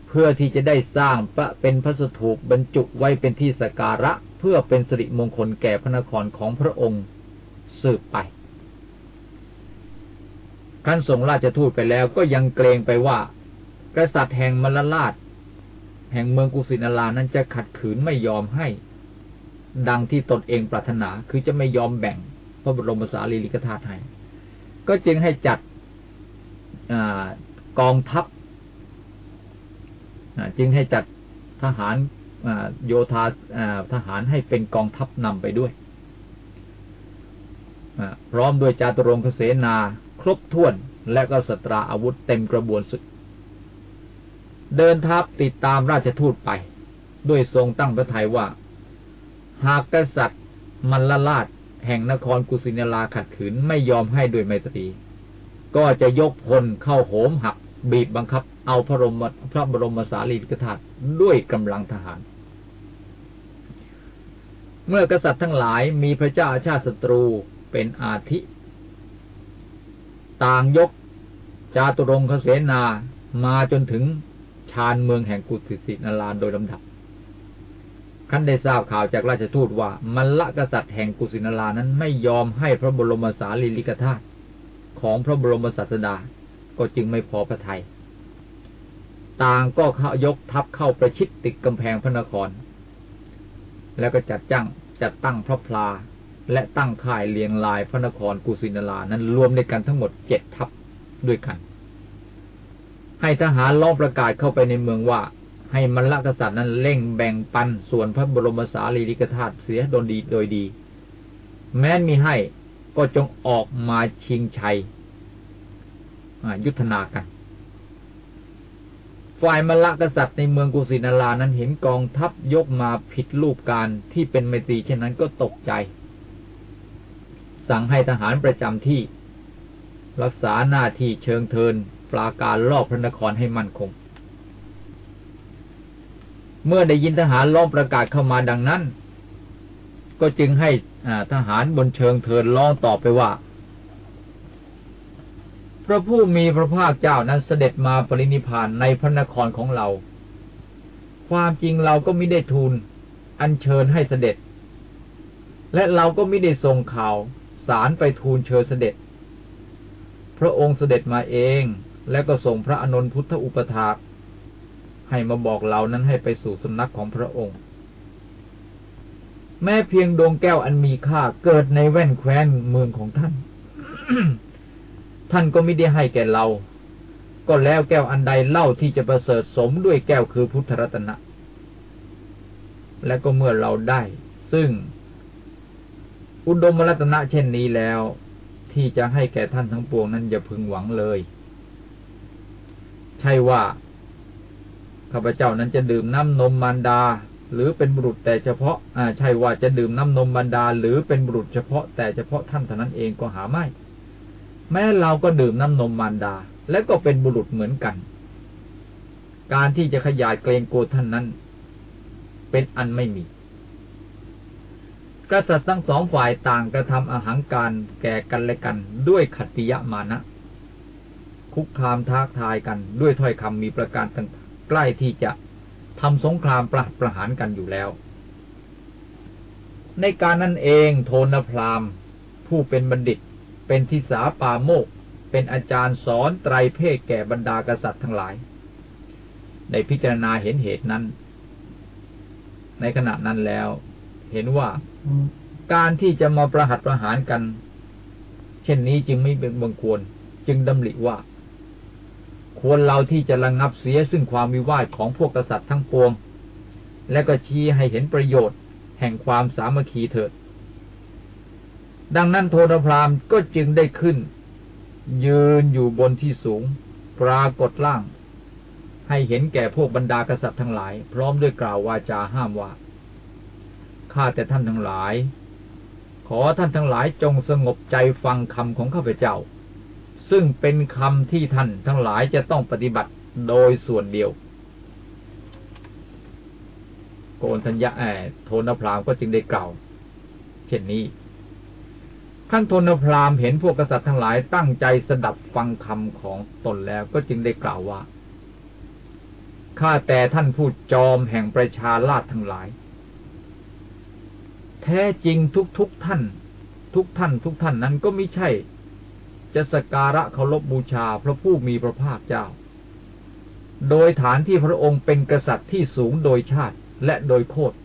เพื่อที่จะได้สร้างพระเป็นพระสถูปบรรจุไว้เป็นที่สการะเพื่อเป็นสิริมงคลแก่พระนครของพระองค์สืบไปขั้นส่งราชทูตไปแล้วก็ยังเกรงไปว่า กษัตริย์แห่งมลลาดแห่งเมืองกุสินารานั้นจะขัดขืนไม่ยอมให้ ดังที่ตนเองปรารถนาคือจะไม่ยอมแบ่งพระบรมสารีริกธาตุให้ก็จึงให้จัดอกองทัพจึงให้จัดทหารโยธาทหารให้เป็นกองทัพนำไปด้วยพร้อมด้วยจาตุรงคเสนา ครบถ้วนและก็สตราอาวุธเต็มกระบวนศึก เดินทัพติดตามราชทูตไป ด้วยทรงตั้งพระทัยว่า หากกษัตริย์มัลลลาดแห่งนครกุสินาราขัดขืนไม่ยอมให้ด้วยไมตรี ก็จะยกพลเข้าโหมหัก บีบบังคับ เอาพระบรมพระบรมสารีริกธาตุด้วยกำลังทหาร เมื่อกษัตริย์ทั้งหลายมีพระเจ้าชาติศัตรูเป็นอาทิ ต่างยกจาตุรงคเสนามาจนถึง ชานเมืองแห่งกุสิสินาลานโดยลำดับขั้นได้ทราบข่าวจากราชทูตว่า มัลละกษัตริย์แห่งกุสินาลานั้นไม่ยอมให้พระบรมสารีริกธาตุของพระบรมศาสดา ก็จึงไม่พอพระทยัยต่างก็เข้ายกทัพเข้าประชิดติดกำแพงพระนคร แล้วก็จัดจ้างจัดตั้งพระพลา และตั้งค่ายเลียงลายพระนครกุสินาลานั้นรวมในกันทั้งหมดเจ็ดทัพด้วยกัน ให้ทหารล้อมประกาศเข้าไปในเมืองว่า ให้มรรคกษัตริย์นั้นเร่งแบ่งปันส่วนพระบรมสารีริกธาตุเสียโดยดีโดยดี แม้นมีให้ก็จงออกมาชิงชัยยุทธนากัน ฝ่ายมรรคกษัตริย์ในเมืองกุสินารานั้นเห็นกองทัพยกมาผิดรูปการที่เป็นไมตรีเช่นนั้นก็ตกใจ สั่งให้ทหารประจำที่ รักษาหน้าที่เชิงเทิน ปราการรอบพระนครให้มั่นคง เมื่อได้ยินทหารล้อมประกาศเข้ามาดังนั้น ก็จึงให้ทหารบนเชิงเทินร้องตอบไปว่า พระผู้มีพระภาคเจ้านั้นเสด็จมาปรินิพานในพระนครของเรา ความจริงเราก็ไม่ได้ทูลอัญเชิญให้เสด็จ และเราก็ไม่ได้ส่งข่าวสารไปทูลเชิญเสด็จ พระองค์เสด็จมาเอง แล้วก็ส่งพระอนนพุทธอุปถาก ให้มาบอกเรานั้นให้ไปสู่สำนักของพระองค์ แม้เพียงดวงแก้วอันมีค่าเกิดในแว่นแคว้นเมืองของท่าน ท่านก็ไม่ได้ให้แก่เรา ก็แล้วแก้วอันใดเล่าที่จะประเสริฐสมด้วยแก้วคือพุทธรัตนะ และก็เมื่อเราได้ ซึ่ง อุดมรัตนะเช่นนี้แล้วที่จะให้แก่ท่านทั้งปวงนั้นอย่าพึงหวังเลย ใช่ว่าข้าพเจ้านั้นจะดื่มน้ำนมมารดา หรือเป็นบุรุษแต่เฉพาะอ่าใช่ว่าจะดื่มน้ำนมมารดา หรือเป็นบุรุษเฉพาะแต่เฉพาะท่านเท่านั้นเองก็หาไม่ แม้เราก็ดื่มน้ำนมมารดา และก็เป็นบุรุษเหมือนกัน การที่จะขยายเกรงโกธท่านนั้น เป็นอันไม่มีกษัตริย์ทั้งสองฝ่ายต่างกระทำอาหารการแก่กันและกันด้วยขัตติยมานะ คุกคามท้าทายกันด้วยถ้อยคำมีประการใกล้ที่จะทำสงครามประประหารกันอยู่แล้ว ในการนั้นเองโทนพรามผู้เป็นบัณฑิต เป็นทิสาปาโมก เป็นอาจารย์สอนไตรเพศแก่บรรดากษัตริย์ทั้งหลาย ในพิจารณาเห็นเหตุนั้น ในขณะนั้นแล้ว เห็นว่าการที่จะมาประหัตประหารกัน เช่นนี้จึงไม่เป็นบังควร จึงดำริว่า ควรเราที่จะระงงับเสียซึ่งความวิวาทของพวกกษัตริย์ทั้งปวง และก็ชี้ให้เห็นประโยชน์ แห่งความสามัคคีเถิด ดังนั้นโทนพรามก็จึงได้ขึ้น ยืนอยู่บนที่สูง ปรากฏล่าง ให้เห็นแก่พวกบรรดากษัตริย์ทั้งหลาย พร้อมด้วยกล่าววาจาห้ามว่าข้าแต่ท่านทั้งหลาย ขอท่านทั้งหลายจงสงบใจฟังคำของข้าพเจ้า ซึ่งเป็นคำที่ท่านทั้งหลายจะต้องปฏิบัติโดยส่วนเดียว โกนธัญญาแอโทนพรามก็จึงได้กล่าว เช่นนี้ขั้นโทนพรามเห็นพวกกษัตริย์ทั้งหลายตั้งใจสดับฟังคำของตนแล้วก็จึงได้กล่าวว่าข้าแต่ท่านผู้จอมแห่งประชาราชทั้งหลาย แท้จริงทุกๆทท่าน ทุกท่านทุกท่านนั้นก็ไม่ใช่ จะสการะเคารพบบูชาพระผู้มีพระภาคเจ้า โดยฐานที่พระองค์เป็นกษัตริย์ที่สูงโดยชาติและโดยโคตร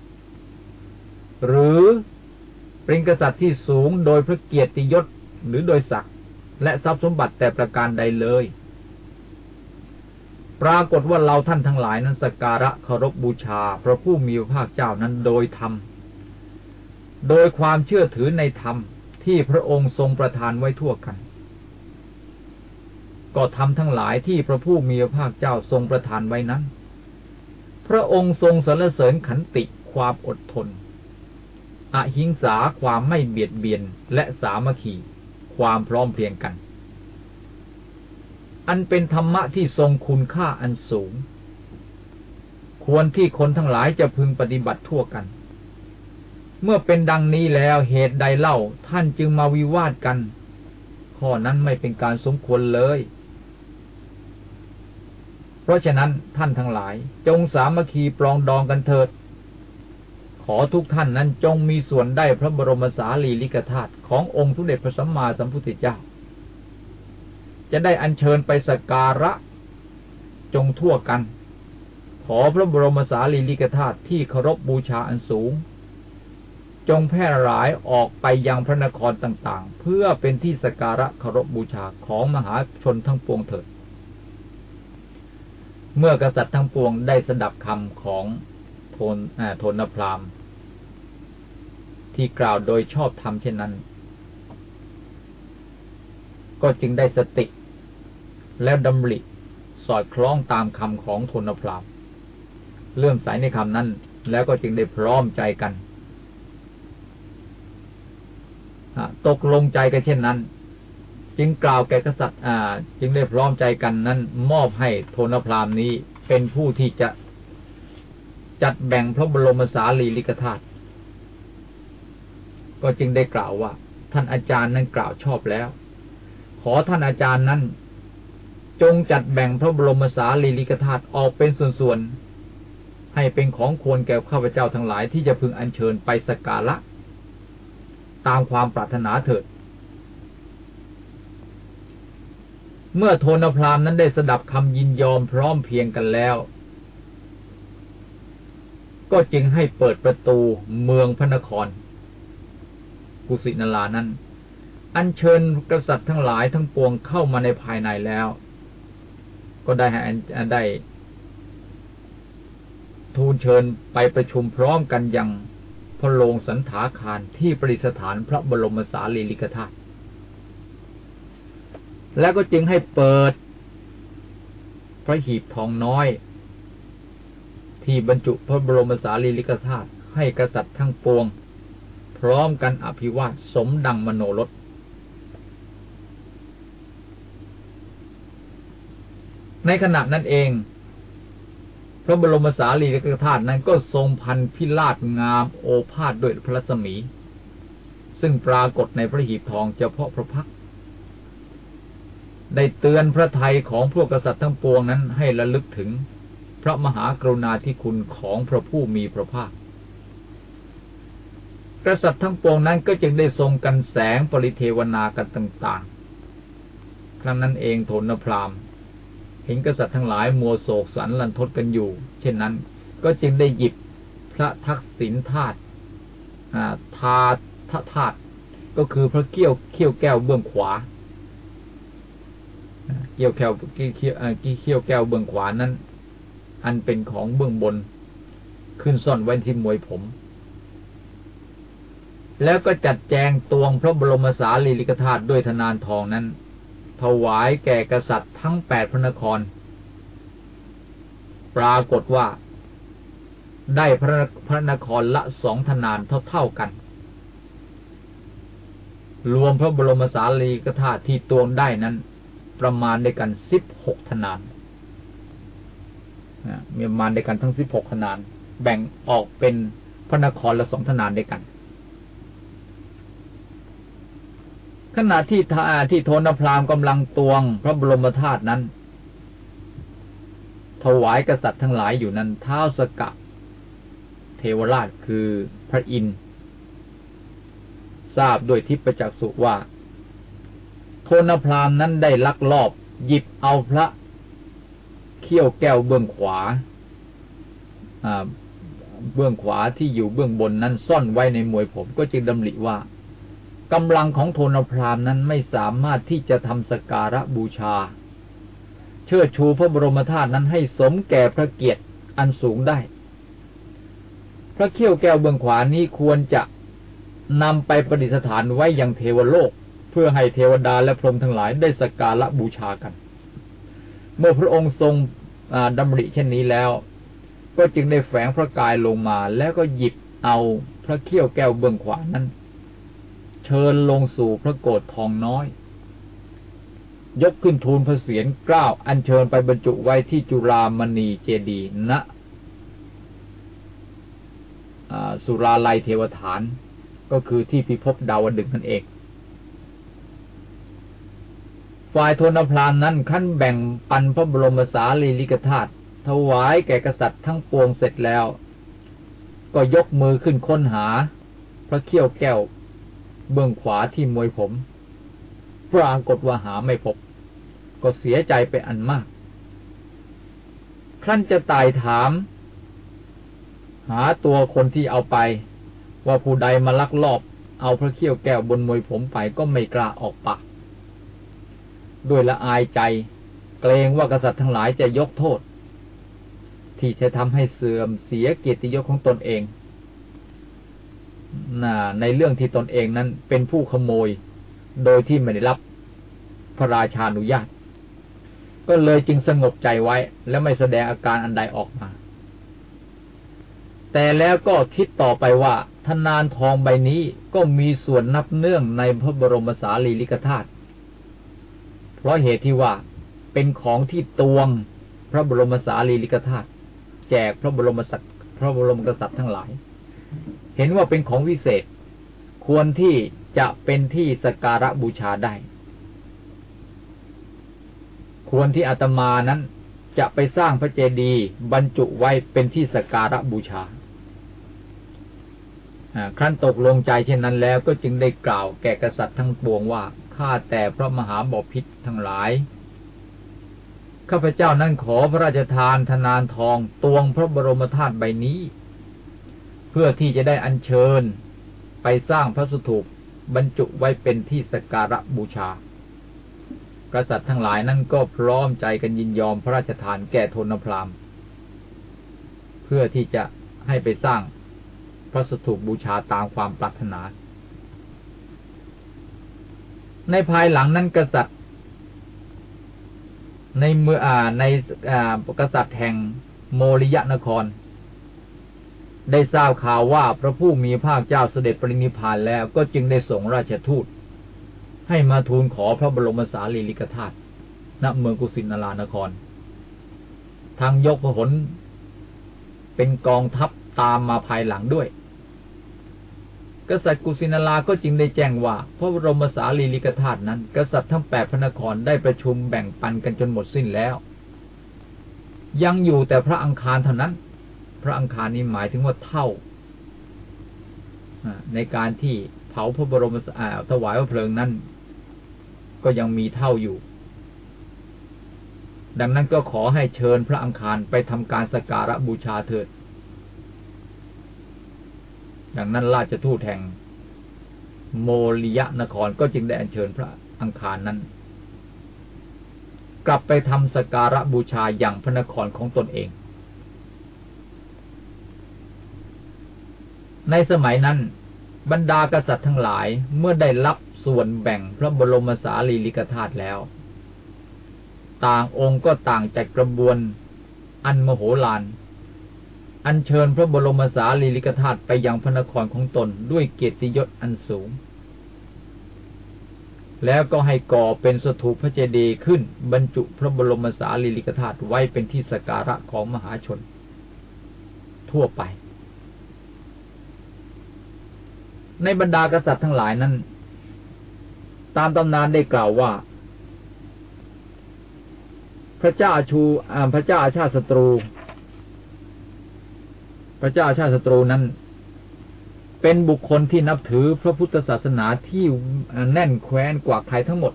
หรือเป็นกษัตริย์ที่สูงโดยพระเกียรติยศหรือโดยศักดิ์และทรัพย์สมบัติแต่ประการใดเลย ปรากฏว่าเราท่านทั้งหลายนั้นสการะเคารพบบูชาพระผู้มีพระภาคเจ้านั้นโดยธรรม โดยความเชื่อถือในธรรมที่พระองค์ทรงประทานไว้ทั่วกัน ก็ทำทั้งหลายที่พระผู้มีพระภาคเจ้าทรงประทานไว้นั้น พระองค์ทรงสรรเสริญขันติความอดทน อหิงสาความไม่เบียดเบียนและสามัคคี ความพร้อมเพรียงกัน อันเป็นธรรมะที่ทรงคุณค่าอันสูง ควรที่คนทั้งหลายจะพึงปฏิบัติทั่วกัน เมื่อเป็นดังนี้แล้วเหตุใดเล่าท่านจึงมาวิวาทกัน ข้อนั้นไม่เป็นการสมควรเลย เพราะฉะนั้นท่านทั้งหลาย จงสามัคคีปรองดองกันเถิด ขอทุกท่านนั้นจงมีส่วนได้พระบรมสารีริกธาตุขององค์สมเด็จพระสัมมาสัมพุทธเจ้า จะได้อัญเชิญไปสักการะ จงทั่วกัน ขอพระบรมสารีริกธาตุที่เคารพบบูชาอันสูง จงแพร่หลายออกไปยังพระนครต่างๆ เพื่อเป็นที่สกการะเคารพบบูชาของมหาชนทั้งปวงเถิด เมื่อกษัตริย์ทั้งปวงได้สดับคำของโทนโทนพรามที่กล่าวโดยชอบธรรมเช่นนั้น ก็จึงได้สติ แล้วดำริสอดคล้องตามคำของโทนพรามเลื่อมใสในคำนั้น แล้วก็จึงได้พร้อมใจกันตกลงใจกันเช่นนั้น จึงกล่าวแก่กษัตริย์อ่าจึงได้พร้อมใจกันนั้น มอบให้โทนพรามนี้เป็นผู้ที่จะจัดแบ่งพระบรมสารีริกธาตุก็จึงได้กล่าวว่า ท่านอาจารย์นั้นกล่าวชอบแล้ว ขอท่านอาจารย์นั้น จงจัดแบ่งพระบรมสารีริกธาตุออกเป็นส่วนๆให้เป็นของควรแก่ข้าพเจ้าทั้งหลายที่จะพึงอัญเชิญไปสกการะตามความปรารถนาเถิด เมื่อโทนพรามนั้นได้สดับคำยินยอมพร้อมเพียงกันแล้ว ก็จึงให้เปิดประตูเมืองพระนคร กุสินารานั้น อัญเชิญกษัตริย์ทั้งหลายทั้งปวงเข้ามาในภายในแล้ว ก็ได้ให้ได้ทูลเชิญไปประชุมพร้อมกันยังพระโรงสันถาคารที่ประดิษฐานพระบรมสารีริกธาตุ แล้วก็จึงให้เปิด พระหีบทองน้อย ที่บรรจุพระบรมสารีริกธาตุให้กษัตริย์ทั้งปวง พร้อมกันอภิวาทสมดังมโนรสในขณะนั้นเอง พระบรมสารีริกธาตุนั้นก็ทรงพันพิลาศงามโอภาษด้วยพระสมี ซึ่งปรากฏในพระหีบทองเฉพาะพระพัก ได้เตือนพระไทยของพวกกษัตริย์ทั้งปวงนั้นให้ระลึกถึง พระมหากรุณาธิคุณของพระผู้มีพระภาค กษัตริย์ทั้งปวงนั้นก็จึงได้ทรงกันแสงปริเทวนากันต่างๆ ครั้งนั้นเองโทนพรามเห็นกษัตริย์ทั้งหลายมัวโศกสันลันทดกันอยู่ เช่นนั้น ก็จึงได้หยิบพระทักษิณธาตุทาทธาตุก็คือพระเกี้ยวเขี้ยวแก้วเบื้องขวา เกี้ยวแก้วเกี้ยวเขี้ยวแก้วเบื้องขวานั้น อันเป็นของเบื้องบน ขึ้นซ่อนไว้ที่มวยผม แล้วก็จัดแจงตวงพระบรมสารีริกธาตุด้วยธนานทองนั้น ถวายแก่กษัตริย์ทั้งแปดพระนคร ปรากฏว่า ได้พระพระนครละสองธนานเท่าๆกันรวมพระบรมสารีริกธาตุที่ตวงได้นั้น ประมาณในกันสิบหกธนานมีประมาณในกันทั้งสิบหกธนาน แบ่งออกเป็นพระนครละสองธนานด้วยกัน ขณะที่ทาที่โทนพรามกำลังตวง พระบรมธาตุนั้น ถวายกษัตริย์ทั้งหลายอยู่นั้นเท้าสกะ เทวราชคือพระอินทร์ทราบด้วยทิพจักสุว่า โทนพรามนั้นได้ลักลอบ หยิบเอาพระเขี้ยวแก้วเบื้องขวาเบื้องขวาที่อยู่เบื้องบนนั้นซ่อนไว้ในมวยผมก็จึงดำริว่ากำลังของโทนพรามนั้นไม่สามารถที่จะทำสการะบูชา เชิดชูพระบรมธาตุนั้นให้สมแก่พระเกียรติอันสูงได้ พระเขี้ยวแก้วเบื้องขวานี้ควรจะนำไปประดิษฐานไว้อยังเทวโลก พื่อให้เทวดาและพรหมทั้งหลายได้สการะบูชากัน เมื่อพระองค์ทรงดำริเช่นนี้แล้ว ก็จึงได้แฝงพระกายลงมา แล้วก็หยิบเอาพระเขี้ยวแก้วเบื้องขวานั้น เชิญลงสู่พระโกรธทองน้อย ยกขึ้นทูลพระเศียรเกล้าอัญเชิญไปบรรจุไว้ที่จุรามณีเจดีณสุราลัยเทวฐานก็คือที่พิภพดาวดึงนั่นเอง ฝ่ายโทนพรานนั้นขั้นแบ่งปันพระบรมสารีริกธาตุถวายแก่กษัตริย์ทั้งปวงเสร็จแล้ว ก็ยกมือขึ้นค้นหา พระเขี้ยวแก้ว เบื้องขวาที่มวยผม ปรากฏว่าหาไม่พบ ก็เสียใจไปอันมาก ครั้นจะตายถาม หาตัวคนที่เอาไป ว่าผู้ใดมาลักลอบ เอาพระเขี้ยวแก้วบนมวยผมไปก็ไม่กล้าออกปาก ด้วยละอายใจ เกรงว่ากษัตริย์ทั้งหลายจะยกโทษ ที่จะทำให้เสื่อมเสียเกียรติยศของตนเองในเรื่องที่ตนเองนั้นเป็นผู้ขโมย โดยที่ไม่ได้รับพระราชานุญาต ก็เลยจึงสงบใจไว้ และไม่แสดงอาการอันใดออกมา แต่แล้วก็คิดต่อไปว่าธนานทองใบนี้ก็มีส่วนนับเนื่องในพระบรมสารีริกธาตุ ราะเหตุที่ว่าเป็นของที่ตวงพระบรมสารีริกธาตุแจกพระบรมสัตว์พระบรมกษัตริย์ทั้งหลาย เห็นว่าเป็นของวิเศษ ควรที่จะเป็นที่สการะบูชาได้ ควรที่อาตมานั้นจะไปสร้างพระเจดีย์บรรจุไว้เป็นที่สการะบูชา ครั้นตกลงใจเช่นนั้นแล้วก็จึงได้กล่าวแก่กษัตริย์ทั้งปวงว่า ข้าแต่พระมหาบพิษทั้งหลาย ข้าพเจ้านั้นขอพระราชทานธนานทองตวงพระบรมธาตุใบนี้ เพื่อที่จะได้อัญเชิญไปสร้างพระสุถูปบรรจุไว้เป็นที่สการะบูชา กษัตริย์ทั้งหลายนั้นก็พร้อมใจกันยินยอมพระราชทานแก่ทนพรามเพื่อที่จะให้ไปสร้าง พระสถูปบูชาตามความปรารถนา ในภายหลังนั้นกษัตริย์ ในเมื่ออ่าในอ่ากษัตริย์แห่งโมริยะนคร ได้ทราบข่าวว่าพระผู้มีภาคเจ้าเสด็จปรินิพานแล้วก็จึงได้ส่งราชทูต ให้มาทูลขอพระบรมสารีริกธาตุณเมืองกุสินารานคร ทางยกผลเป็นกองทัพ ตามมาภายหลังด้วย กษัตริย์กุสินาราก็จึงได้แจ้งว่าพระบรมสารีริกธาตุนั้น กษัตริย์ทั้งแปดพระนครได้ประชุมแบ่งปันกันจนหมดสิ้นแล้ว ยังอยู่แต่พระอังคารเท่านั้น พระอังคารนี้หมายถึงว่าเท่าในการที่เผาพระบรมสาถวายพระเพลิงนั้น ก็ยังมีเท่าอยู่ ดังนั้นก็ขอให้เชิญพระอังคารไปทำการสการะบูชาเถิด ดังนั้นราชทูตแห่งโมลิยะนครก็จึงได้อัญเชิญพระอังคารนั้น กลับไปทำสการะบูชาอย่างพระนครของตนเอง ในสมัยนั้น บรรดากษัตริย์ทั้งหลายเมื่อได้รับส่วนแบ่งพระบรมสารีริกธาตุแล้ว ต่างองค์ก็ต่างจัดกระบวนอันมโหฬาร อัญเชิญพระบรมสารีริกธาตุไปยังพระนครของตนด้วยเกียรติยศอันสูง แล้วก็ให้ก่อเป็นสถูปพระเจดีย์ขึ้นบรรจุพระบรมสารีริกธาตุไว้เป็นที่สการะของมหาชน ทั่วไป ในบรรดากษัตริย์ทั้งหลายนั้น ตามตำนานได้กล่าวว่า พระเจ้าชูพระเจ้าอาชาติศัตรู พระเจ้าชาติศัตรูนั้น เป็นบุคคลที่นับถือพระพุทธศาสนาที่แน่นแคว้นกว่าใครทั้งหมด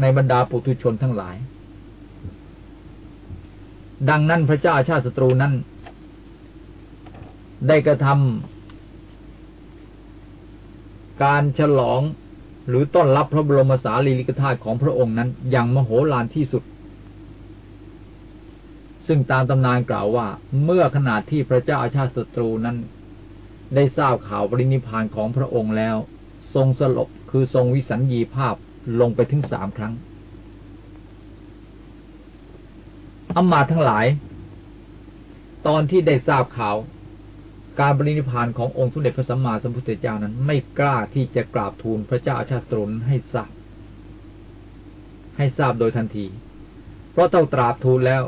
ในบรรดาปุถุชนทั้งหลาย ดังนั้นพระเจ้าอาชาติศัตรูนั้น ได้กระทำการฉลองหรือต้อนรับพระบรมสารีริกธาตุของพระองค์นั้น อย่างมโหฬารที่สุด ซึ่งตามตำนานกล่าวว่า เมื่อขนาดที่พระเจ้าอาชาติศัตรูนั้น ได้ทราบข่าวปรินิพานของพระองค์แล้ว ทรงสลบคือทรงวิสัญญีภาพลงไปถึงสามครั้งอำมาตทั้งหลาย ตอนที่ได้ทราบข่าว การบรินิพานขององค์สมเด็จพระสัมมาสัมพุทธเจ้านั้น ไม่กล้าที่จะกราบทูลพระเจ้าอาชาตรุนให้ทราบให้ทราบโดยทันที เพราะเต้องตราบทูลแล้ว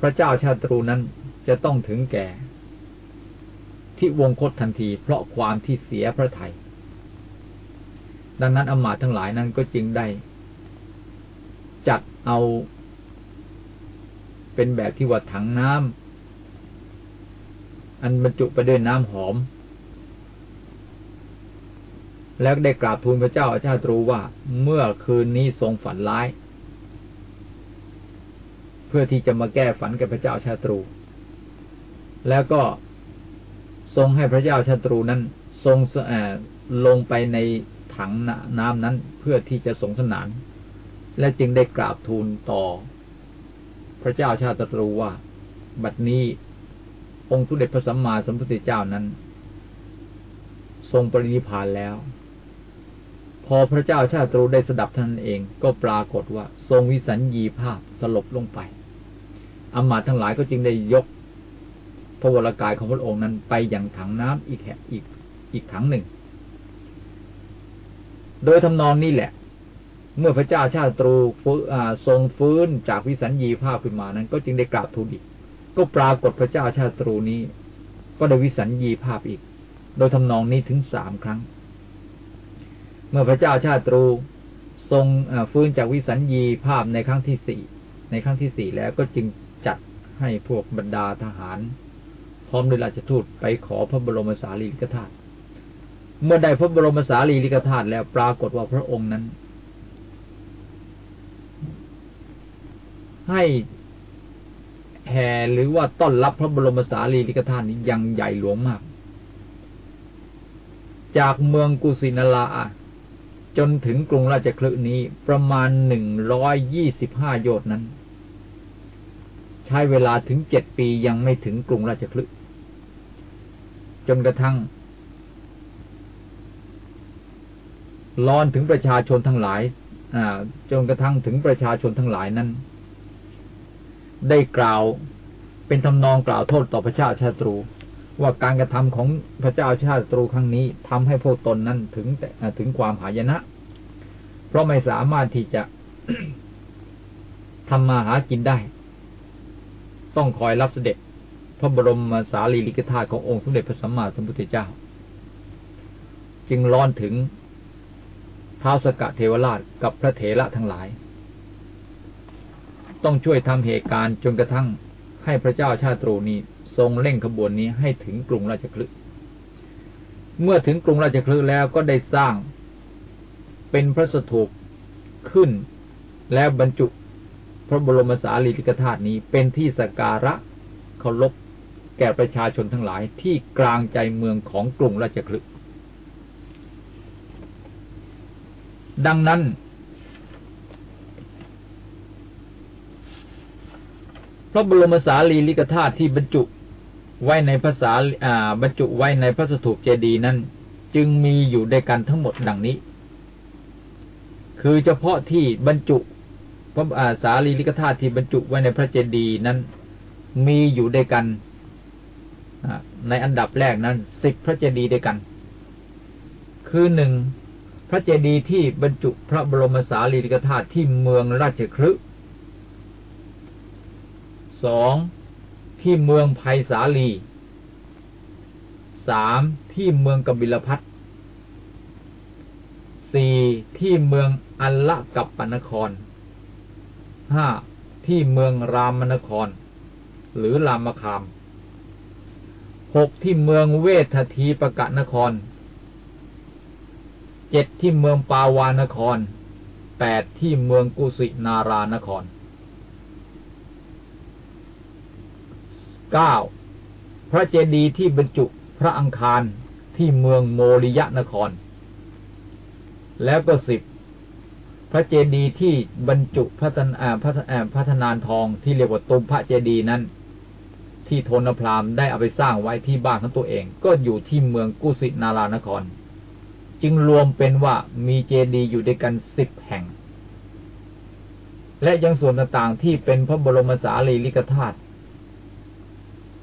พระเจ้าชาตรูนั้นจะต้องถึงแก่ ที่วงคตทันที เพราะความที่เสียพระไทย ดังนั้นอมาตทั้งหลายนั้นก็จึงได้ จัดเอา เป็นแบบที่ว่าถังน้ำอันบรรจุไปด้วยน้ำหอม แล้วได้กราบทูลพระเจ้าอาชาตรูว่าเมื่อคืนนี้ทรงฝันร้าย เพื่อที่จะมาแก้ฝันกับพระเจ้าชาตรู แล้วก็ทรงให้พระเจ้าชาตรูนั้น ทรงลงไปในถังน้ำนั้นเพื่อที่จะสงสนาน และจึงได้กราบทูลต่อ พระเจ้าชาตรูว่า บัดนี้องค์สุเด็จพระสัมมาสัมพุทธเจ้านั้น ทรงปรินิพานแล้ว พอพระเจ้าชาตรูได้สดับท่านเอง ก็ปรากฏว่า ทรงวิสัญญีภาพสลบลงไป อมาตทั้งหลายก็จึงได้ยกพระวรากายของพระองค์นั้นไปอย่างถังน้ำอีกแห่อีกอีกถังหนึ่ง โดยทำนองนี้แหละ เมื่อพระเจ้าชาตรูทรงฟื้นจากวิสัญญีภาพขึ้นมานั้น ก็จึงได้กราบทูลอีก ก็ปรากฏพระเจ้าชาตรูนี้ ก็ได้วิสัญญีภาพอีก โดยทำนองนี้ถึงสามครั้ง เมื่อพระเจ้าชาตรูทรงฟื้นจากวิสัญญีภาพในครั้งที่สี่ในครั้งที่สี่แล้วก็จึง ให้พวกบรรดาทหาร พร้อมด้วยราชทูตไปขอพระบรมสารีริกธาตุเมื่อได้พระบรมสารีริกธาตุแล้วปรากฏว่าพระองค์นั้น ให้แห่หรือว่าต้อนรับพระบรมสารีริกธาตุนี้ยังใหญ่หลวงมาก จากเมืองกุสินาราจนถึงกรุงราชคลึนี้ประมาณหนึ่งร้อยยี่สิบห้าโยชน์นั้น ใช้เวลาถึงเจ็ดปียังไม่ถึงกรุงราชคลึจนกระทั่งร้อนถึงประชาชนทั้งหลายจนกระทั่งถึงประชาชนทั้งหลายนั้น ได้กล่าวเป็นทำนองกล่าวโทษต่อพระเจ้าชาตรู ว่าการกระทำของพระเจ้าชาตรูครั้งนี้ทำให้พวกตนนั้นถึงถึงความหายนะ เพราะไม่สามารถที่จะทำมาหากินได้ ต้องคอยรับเสด็จ พระบรมสารีริกธาตุขององค์สมเด็จพระสัมมาสัมพุทธเจ้า จึงร้อนถึงท้าวสกะเทวราชกับพระเถระทั้งหลาย ต้องช่วยทำเหตุการณ์จนกระทั่งให้พระเจ้าชาตรูนี้ทรงเร่งขบวนนี้ให้ถึงกรุงราชคลึเมื่อถึงกรุงราชคลึแล้วก็ได้สร้างเป็นพระสถูปขึ้นแล้วบรรจุ พระบรมสารีริกธาตุนี้เป็นที่สักการะเคารพแก่ประชาชนทั้งหลายที่กลางใจเมืองของกรุงราชคลึดังนั้น พระบรมสารีริกธาตุที่บรรจุไว้ในภาษาบรรจุไว้ในพระสถูปเจดีย์นั้น จึงมีอยู่ด้วยกันทั้งหมดดังนี้ คือเฉพาะที่บรรจุ พระอาสารีริกธาตุที่บรรจุไว้ในพระเจดีย์นั้น มีอยู่ด้วยกันในอันดับแรกนั้นสิบพระเจดีย์ด้วยกัน คือหนึ่งพระเจดีย์ที่บรรจุพระบรมสารีริกธาตุที่เมืองราชคฤห์สองที่เมืองไผ่สาลีสามที่เมืองกบิลพัทสี่ที่เมืองอัลละกับปนคร ห้าที่เมืองรามนคร หรือรามคามหกที่เมืองเวททีปะกะนครเจ็ดที่เมืองปาวานครแปดที่เมืองกุสินารานครเก้าพระเจดีย์ที่บรรจุพระอังคารที่เมืองโมริยะนคร แล้วก็สิบ พระเจดีย์ที่บรรจุพระธนาพระพระธนานทองที่เรียกว่าตุมพระเจดีย์นั้น ที่โทนพรามได้เอาไปสร้างไว้ที่บ้านของตัวเอง ก็อยู่ที่เมืองกุสินารานคร จึงรวมเป็นว่ามีเจดีย์อยู่ด้วยกันสิบแห่ง และยังส่วนต่างๆที่เป็นพระบรมสารีริกธาตุ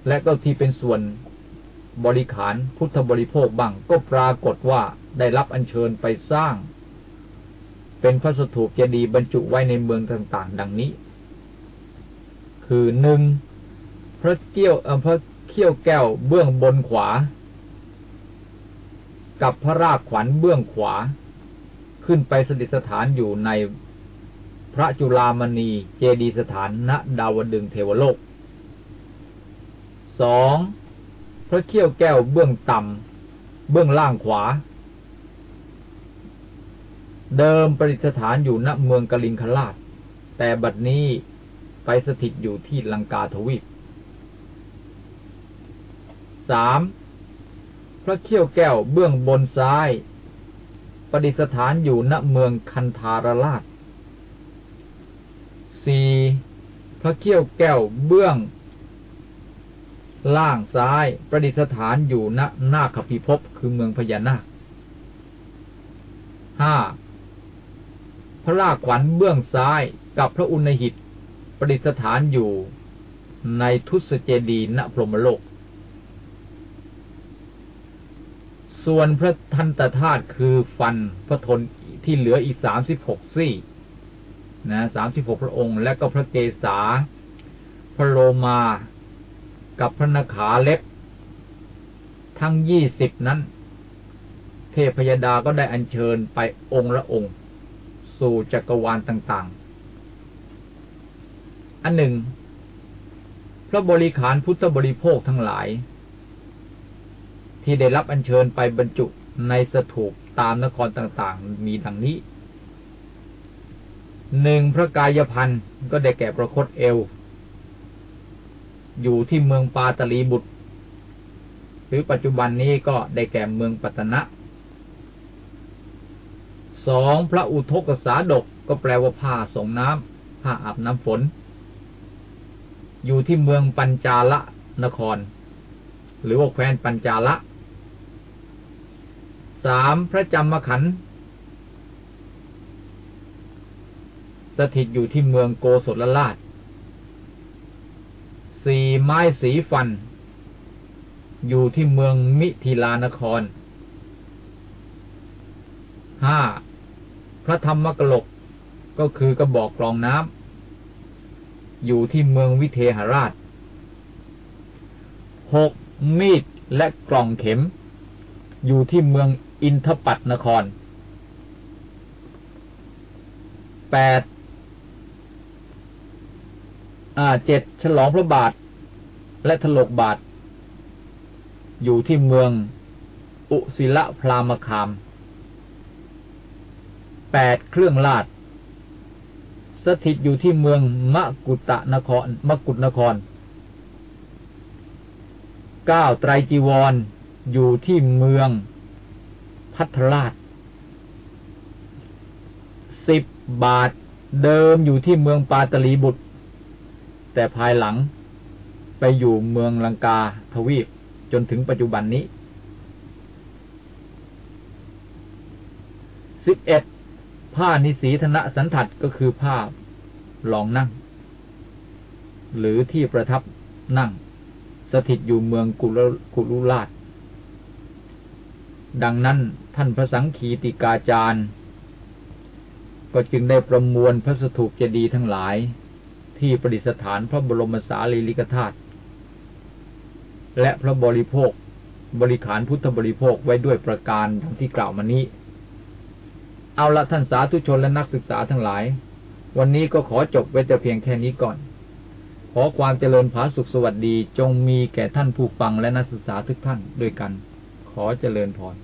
และก็ที่เป็นส่วนบริขารพุทธบริโภคบ้างก็ปรากฏว่าได้รับอัญเชิญไปสร้าง เป็นพระสถูปเจดีย์บรรจุไว้ในเมืองต่างๆ ดังนี้ คือหนึ่งพระเกี้ยวพระเขี้ยวแก้วเบื้องบนขวา กับพระรากขวัญเบื้องขวา ขึ้นไปสดิษฐานอยู่ในพระจุลามณีเจดีสถานณดาวดึงเทวโลกสองพระเขี้ยวแก้วเบื้องต่ำเบื้องล่างขวา เดิมประดิษฐานอยู่ณเมืองกลิงคลาดแต่บัดนี้ไปสถิตอยู่ที่ลังกาทวีปสามพระเขี้ยวแก้วเบื้องบนซ้าย ประดิษฐานอยู่ณเมืองคันธารราชสี่พระเขี้ยวแก้วเบื้อง ล่างซ้ายประดิษฐานอยู่ณนาคพิภพคือเมืองพญานาคห้า พระราขวัญเบื้องซ้ายกับพระอุณหิต ประดิษฐานอยู่ในทุสเจดีณพรหมโลก ส่วนพระทันตธาตุคือฟันพระทนที่เหลืออีกสามสิบหกซี่นะสามสิบหกพระองค์ และก็พระเกศา พระโลมา กับพระนขาเล็บ ทั้งยี่สิบนั้น เทพยดาก็ได้อัญเชิญไปองค์ละองค์ สู่จักรวาลต่างๆ อันหนึ่ง พระบริขารพุทธบริโภคทั้งหลาย ที่ได้รับอัญเชิญไปบรรจุในสถูปตามนครต่างๆ มีดังนี้หนึ่งพระกายพันธ์ก็ได้แก่ประคตเอว อยู่ที่เมืองปาตลีบุตร หรือปัจจุบันนี้ก็ได้แก่เมืองปัตนะ สองพระอุทกษาดกก็แปลว่าผ้าส่งน้ำผ้าอาบน้ำฝน อยู่ที่เมืองปัญจาละนคร หรือว่าแคว้นปัญจาละสามพระจำมขันสถิตอยู่ที่เมืองโกศลราชสี่ไม้สีฟัน อยู่ที่เมืองมิถิลานครห้า พระธรรมกลกก็คือกระบอกกรองน้ำอยู่ที่เมืองวิเทหราชหกมีดและกล่องเข็ม อยู่ที่เมืองอินทปัตนครแปดอ่าเจ็ดฉลองพระบาท และถลกบาท อยู่ที่เมือง อุศิละพรามคาม แปดเครื่องลาด สถิตอยู่ที่เมืองมะกุตะนครมะกุฎนครเก้าไตรจีวร อยู่ที่เมืองพัทราชสิบบาทเดิมอยู่ที่เมืองปาตลีบุตร แต่ภายหลังไปอยู่เมืองลังกาทวีปจนถึงปัจจุบันนี้สิบเอ็ด ผ้านิสีธนสันถัดก็คือผ้ารองนั่ง หรือที่ประทับนั่ง สถิตอยู่เมืองกุลกุลุราช ดังนั้นท่านพระสังคีติกาจารย์ ก็จึงได้ประมวลพระสถูปเจดีย์ทั้งหลาย ที่ประดิษฐานพระบรมสารีริกธาตุและพระบริโภคบริขารพุทธบริโภคไว้ด้วยประการดังที่กล่าวมานี้ เอาละท่านสาธุชนและนักศึกษาทั้งหลาย วันนี้ก็ขอจบไว้แต่เพียงแค่นี้ก่อน ขอความเจริญผาสุขสวัสดีจงมีแก่ท่านผู้ฟังและนักศึกษาทุกท่านด้วยกัน ขอเจริญพร